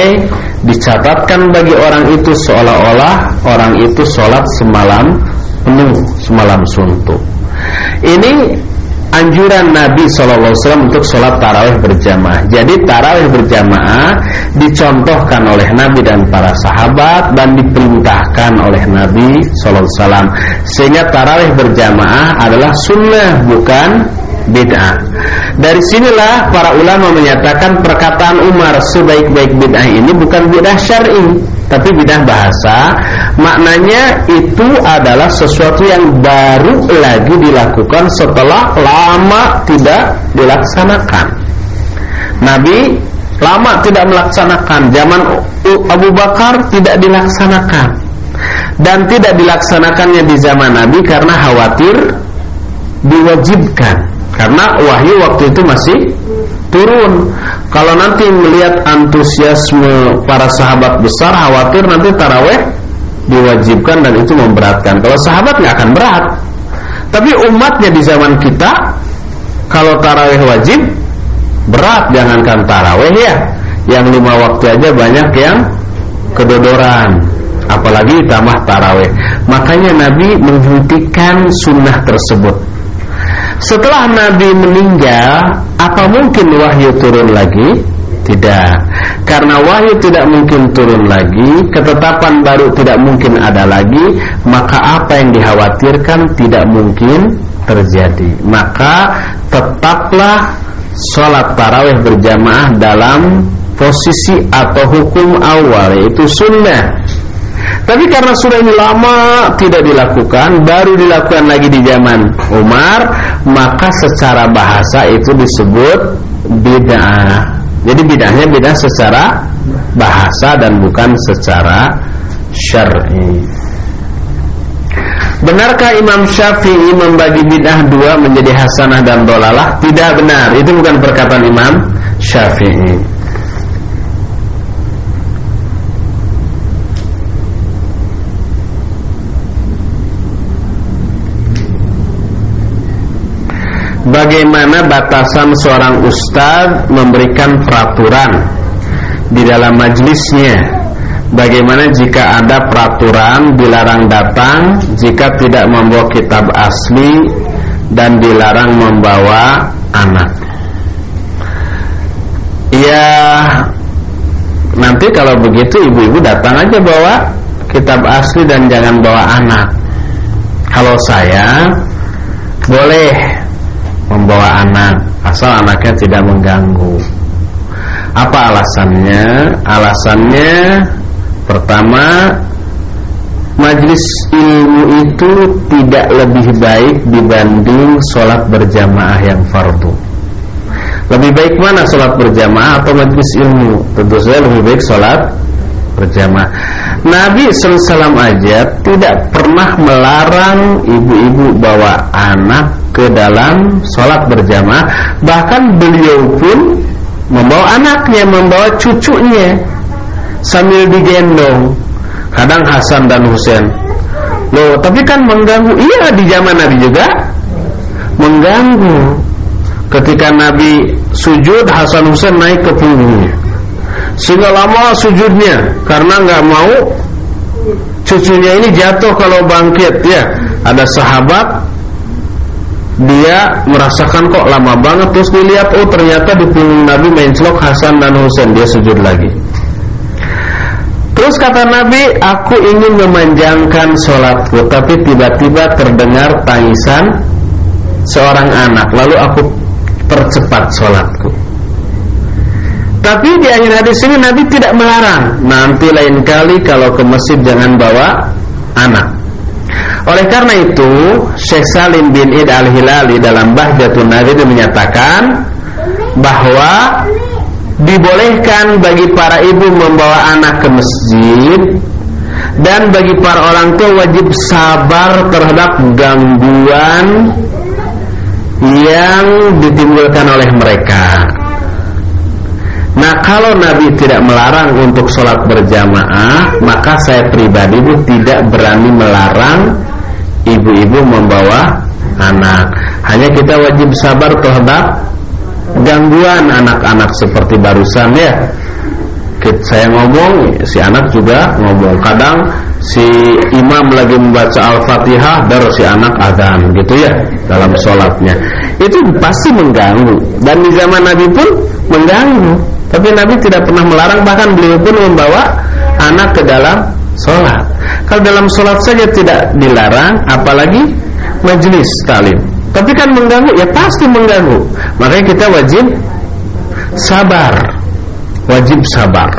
dicatatkan bagi orang itu seolah-olah orang itu sholat semalam penuh semalam suntuk. Ini anjuran Nabi SAW untuk sholat tarawih berjamaah. Jadi tarawih berjamaah dicontohkan oleh Nabi dan para sahabat dan diperintahkan oleh Nabi SAW sehingga tarawih berjamaah adalah sunnah bukan bid'ah. Dari sinilah para ulama menyatakan perkataan Umar sebaik-baik bid'ah ini bukan bid'ah syar'i, tapi bid'ah bahasa. Maknanya itu adalah sesuatu yang baru lagi dilakukan setelah lama tidak dilaksanakan. Nabi lama tidak melaksanakan, zaman Abu Bakar tidak dilaksanakan. Dan tidak dilaksanakannya di zaman Nabi karena khawatir diwajibkan karena wahyu waktu itu masih turun. Kalau nanti melihat antusiasme para sahabat besar, khawatir nanti taraweh diwajibkan dan itu memberatkan. Kalau sahabat nggak akan berat. Tapi umatnya di zaman kita kalau tarawih wajib berat jangankan tarawih ya. Yang lima waktu aja banyak yang kedodoran apalagi tambah tarawih. Makanya Nabi menghentikan sunnah tersebut. Setelah Nabi meninggal, apa mungkin wahyu turun lagi? Tidak. Karena wahyu tidak mungkin turun lagi, ketetapan baru tidak mungkin ada lagi, maka apa yang dikhawatirkan tidak mungkin terjadi. Maka tetaplah sholat tarawih berjamaah dalam posisi atau hukum awal yaitu sunnah tapi karena sudah lama tidak dilakukan, baru dilakukan lagi di zaman Umar, maka secara bahasa itu disebut bid'ah. Jadi bid'ahnya bid'ah secara bahasa dan bukan secara syar'i. Benarkah Imam Syafi'i membagi bid'ah dua menjadi hasanah dan dolalah? Tidak benar, itu bukan perkataan Imam Syafi'i. Bagaimana batasan seorang ustadz memberikan peraturan di dalam majlisnya? Bagaimana jika ada peraturan dilarang datang jika tidak membawa kitab asli dan dilarang membawa anak? Ya nanti kalau begitu ibu-ibu datang aja bawa kitab asli dan jangan bawa anak. Kalau saya boleh membawa anak asal anaknya tidak mengganggu. Apa alasannya? Alasannya pertama majlis ilmu itu tidak lebih baik dibanding sholat berjamaah yang fardu. Lebih baik mana sholat berjamaah atau majlis ilmu? Tentu saja lebih baik sholat berjamaah. Nabi SAW aja tidak pernah melarang ibu-ibu bawa anak ke dalam sholat berjamaah. Bahkan beliau pun membawa anaknya membawa cucunya sambil digendong. Kadang Hasan dan Husain. Loh tapi kan mengganggu. Iya di zaman Nabi juga mengganggu. Ketika Nabi sujud Hasan Husain naik ke punggungnya sehingga lama sujudnya. Karena nggak mau cucunya ini jatuh kalau bangkit ya. Ada sahabat dia merasakan kok lama banget. Terus dilihat oh ternyata di punggung Nabi menclok Hasan dan Husain. Dia sujud lagi. Terus kata Nabi aku ingin memanjangkan sholatku tapi tiba-tiba terdengar tangisan seorang anak. Lalu aku percepat sholatku tapi di akhir hadis ini Nabi tidak melarang nanti lain kali kalau ke masjid jangan bawa anak oleh karena itu, Syekh Salim bin Id al-Hilali dalam Bahjatun itu menyatakan bahwa dibolehkan bagi para ibu membawa anak ke masjid dan bagi para orang tua wajib sabar terhadap gangguan yang ditimbulkan oleh mereka. Nah kalau Nabi tidak melarang untuk sholat berjamaah Maka saya pribadi pun tidak berani melarang ibu-ibu membawa anak. Hanya kita wajib sabar terhadap gangguan anak-anak seperti barusan ya. Saya ngomong, si anak juga ngomong. Kadang si imam lagi membaca Al-Fatihah, dan si anak azan gitu ya dalam sholatnya. Itu pasti mengganggu. Dan di zaman Nabi pun mengganggu. Tapi Nabi tidak pernah melarang, bahkan beliau pun membawa anak ke dalam sholat. Kalau dalam sholat saja tidak dilarang, apalagi majelis talim. Tapi kan mengganggu, ya pasti mengganggu. Makanya kita wajib sabar, wajib sabar.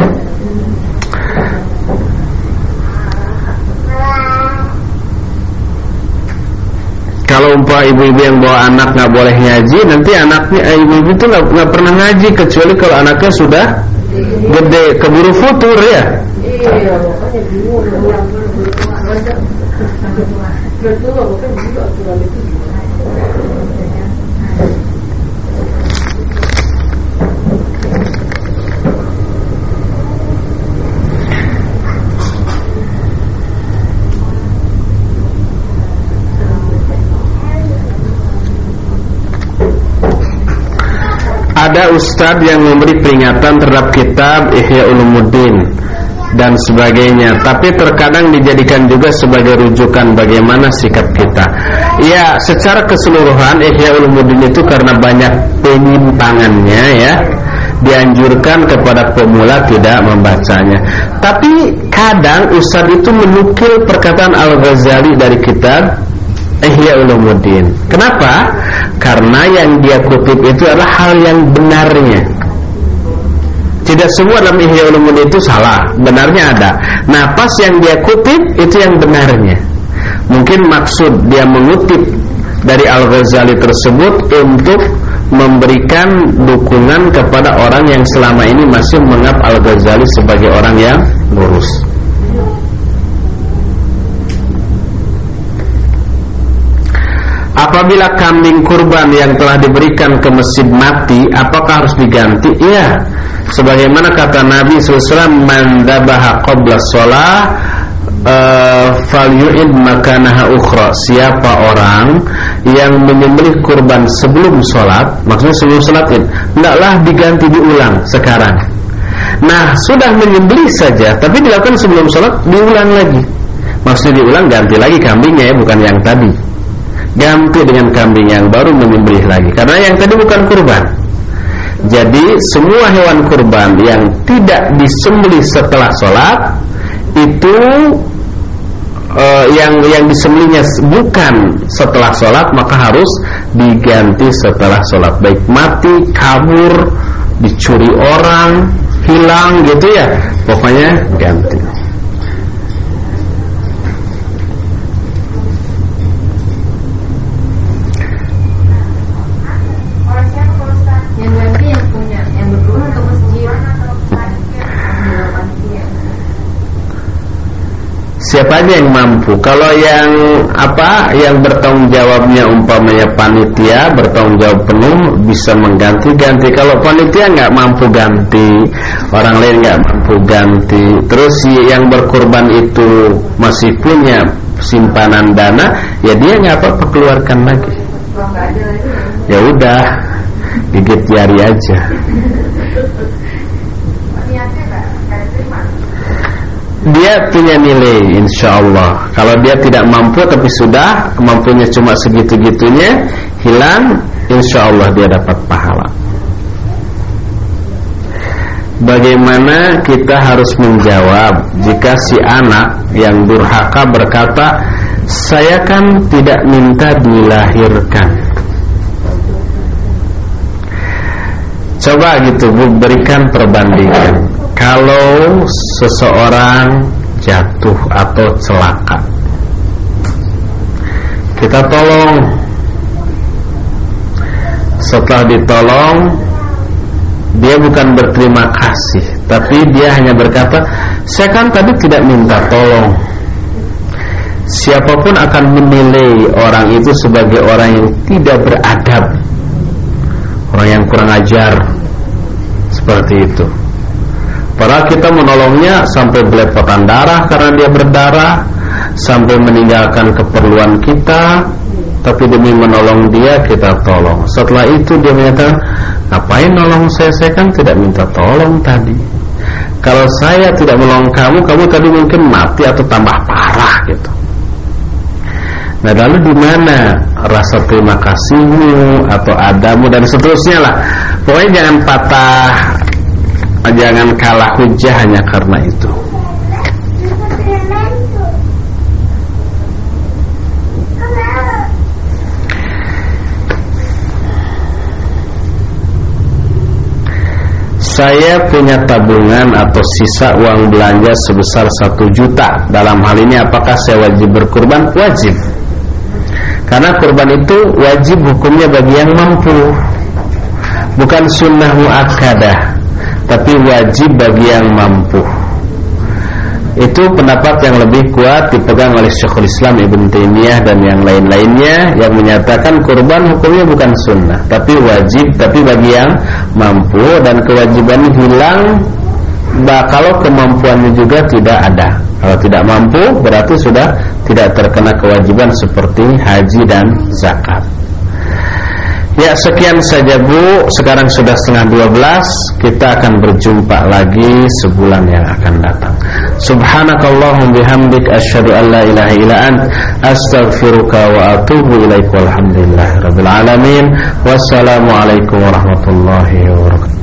Kalau umpah ibu-ibu yang bawa anak nggak boleh ngaji, nanti anaknya eh, ibu-ibu itu nggak pernah ngaji kecuali kalau anaknya sudah gede, keburu futur ya. Ada ustadz yang memberi peringatan terhadap kitab Ihya Ulumuddin dan sebagainya. Tapi terkadang dijadikan juga sebagai rujukan bagaimana sikap kita. Ya secara keseluruhan Ihya Ulumuddin itu karena banyak penyimpangannya ya dianjurkan kepada pemula tidak membacanya. Tapi kadang Ustaz itu menukil perkataan Al-Ghazali dari kitab Ihya Ulumuddin. Kenapa? Karena yang dia kutip itu adalah hal yang benarnya tidak semua dalam Ihya Ulumuddin itu salah, benarnya ada. Nah, pas yang dia kutip itu yang benarnya. Mungkin maksud dia mengutip dari Al-Ghazali tersebut untuk memberikan dukungan kepada orang yang selama ini masih menganggap Al-Ghazali sebagai orang yang lurus. Apabila kambing kurban yang telah diberikan ke masjid mati, apakah harus diganti? Iya. Sebagaimana kata Nabi SAW, "Man dabaha qabla shalah uh, falyu'id makanaha ukhra." Siapa orang yang menyembelih kurban sebelum sholat, maksudnya sebelum sholat itu, hendaklah diganti diulang sekarang. Nah, sudah menyembelih saja, tapi dilakukan sebelum sholat, diulang lagi. Maksudnya diulang ganti lagi kambingnya ya, bukan yang tadi ganti dengan kambing yang baru menyembelih lagi. Karena yang tadi bukan kurban. Jadi semua hewan kurban yang tidak disembelih setelah sholat itu uh, yang yang disembelihnya bukan setelah sholat maka harus diganti setelah sholat. Baik mati kabur dicuri orang hilang gitu ya. Pokoknya ganti siapa aja yang mampu? Kalau yang apa? Yang bertanggung jawabnya umpamanya panitia bertanggung jawab penuh bisa mengganti-ganti. Kalau panitia nggak mampu ganti orang lain nggak mampu ganti. Terus yang berkorban itu masih punya simpanan dana ya dia nggak apa-apa keluarkan lagi? Ya udah gigit jari aja dia punya nilai insya Allah kalau dia tidak mampu tapi sudah kemampuannya cuma segitu-gitunya hilang insya Allah dia dapat pahala. Bagaimana kita harus menjawab jika si anak yang durhaka berkata saya kan tidak minta dilahirkan. Coba gitu bu berikan perbandingan kalau seseorang jatuh atau celaka kita tolong. Setelah ditolong dia bukan berterima kasih tapi dia hanya berkata saya kan tadi tidak minta tolong. Siapa pun akan menilai orang itu sebagai orang yang tidak beradab orang yang kurang ajar seperti itu Padahal kita menolongnya sampai belepotan darah karena dia berdarah Sampai meninggalkan keperluan kita Tapi demi menolong dia kita tolong Setelah itu dia menyatakan Ngapain nolong saya? Saya kan tidak minta tolong tadi Kalau saya tidak menolong kamu Kamu tadi mungkin mati atau tambah parah gitu Nah lalu di mana rasa terima kasihmu atau adamu dan seterusnya lah. Pokoknya jangan patah jangan kalah hujah hanya karena itu. Saya punya tabungan atau sisa uang belanja sebesar satu juta. Dalam hal ini apakah saya wajib berkurban? Wajib. Karena kurban itu wajib hukumnya bagi yang mampu. Bukan sunnah mu'akkadah tapi wajib bagi yang mampu. Itu pendapat yang lebih kuat dipegang oleh Syekhul Islam Ibn Taimiyah dan yang lain-lainnya yang menyatakan kurban hukumnya bukan sunnah tapi wajib tapi bagi yang mampu dan kewajiban hilang bah, kalau kemampuannya juga tidak ada. Kalau tidak mampu berarti sudah tidak terkena kewajiban seperti haji dan zakat Ya sekian saja Bu. Sekarang sudah setengah dua belas. Kita akan berjumpa lagi Sebulan yang akan datang. Subhanakallahum bihamdik Asyadu an la ilaha ila ant Astaghfiruka wa atubu ilaik Walhamdulillah Rabbil alamin. Wassalamualaikum warahmatullahi wabarakatuh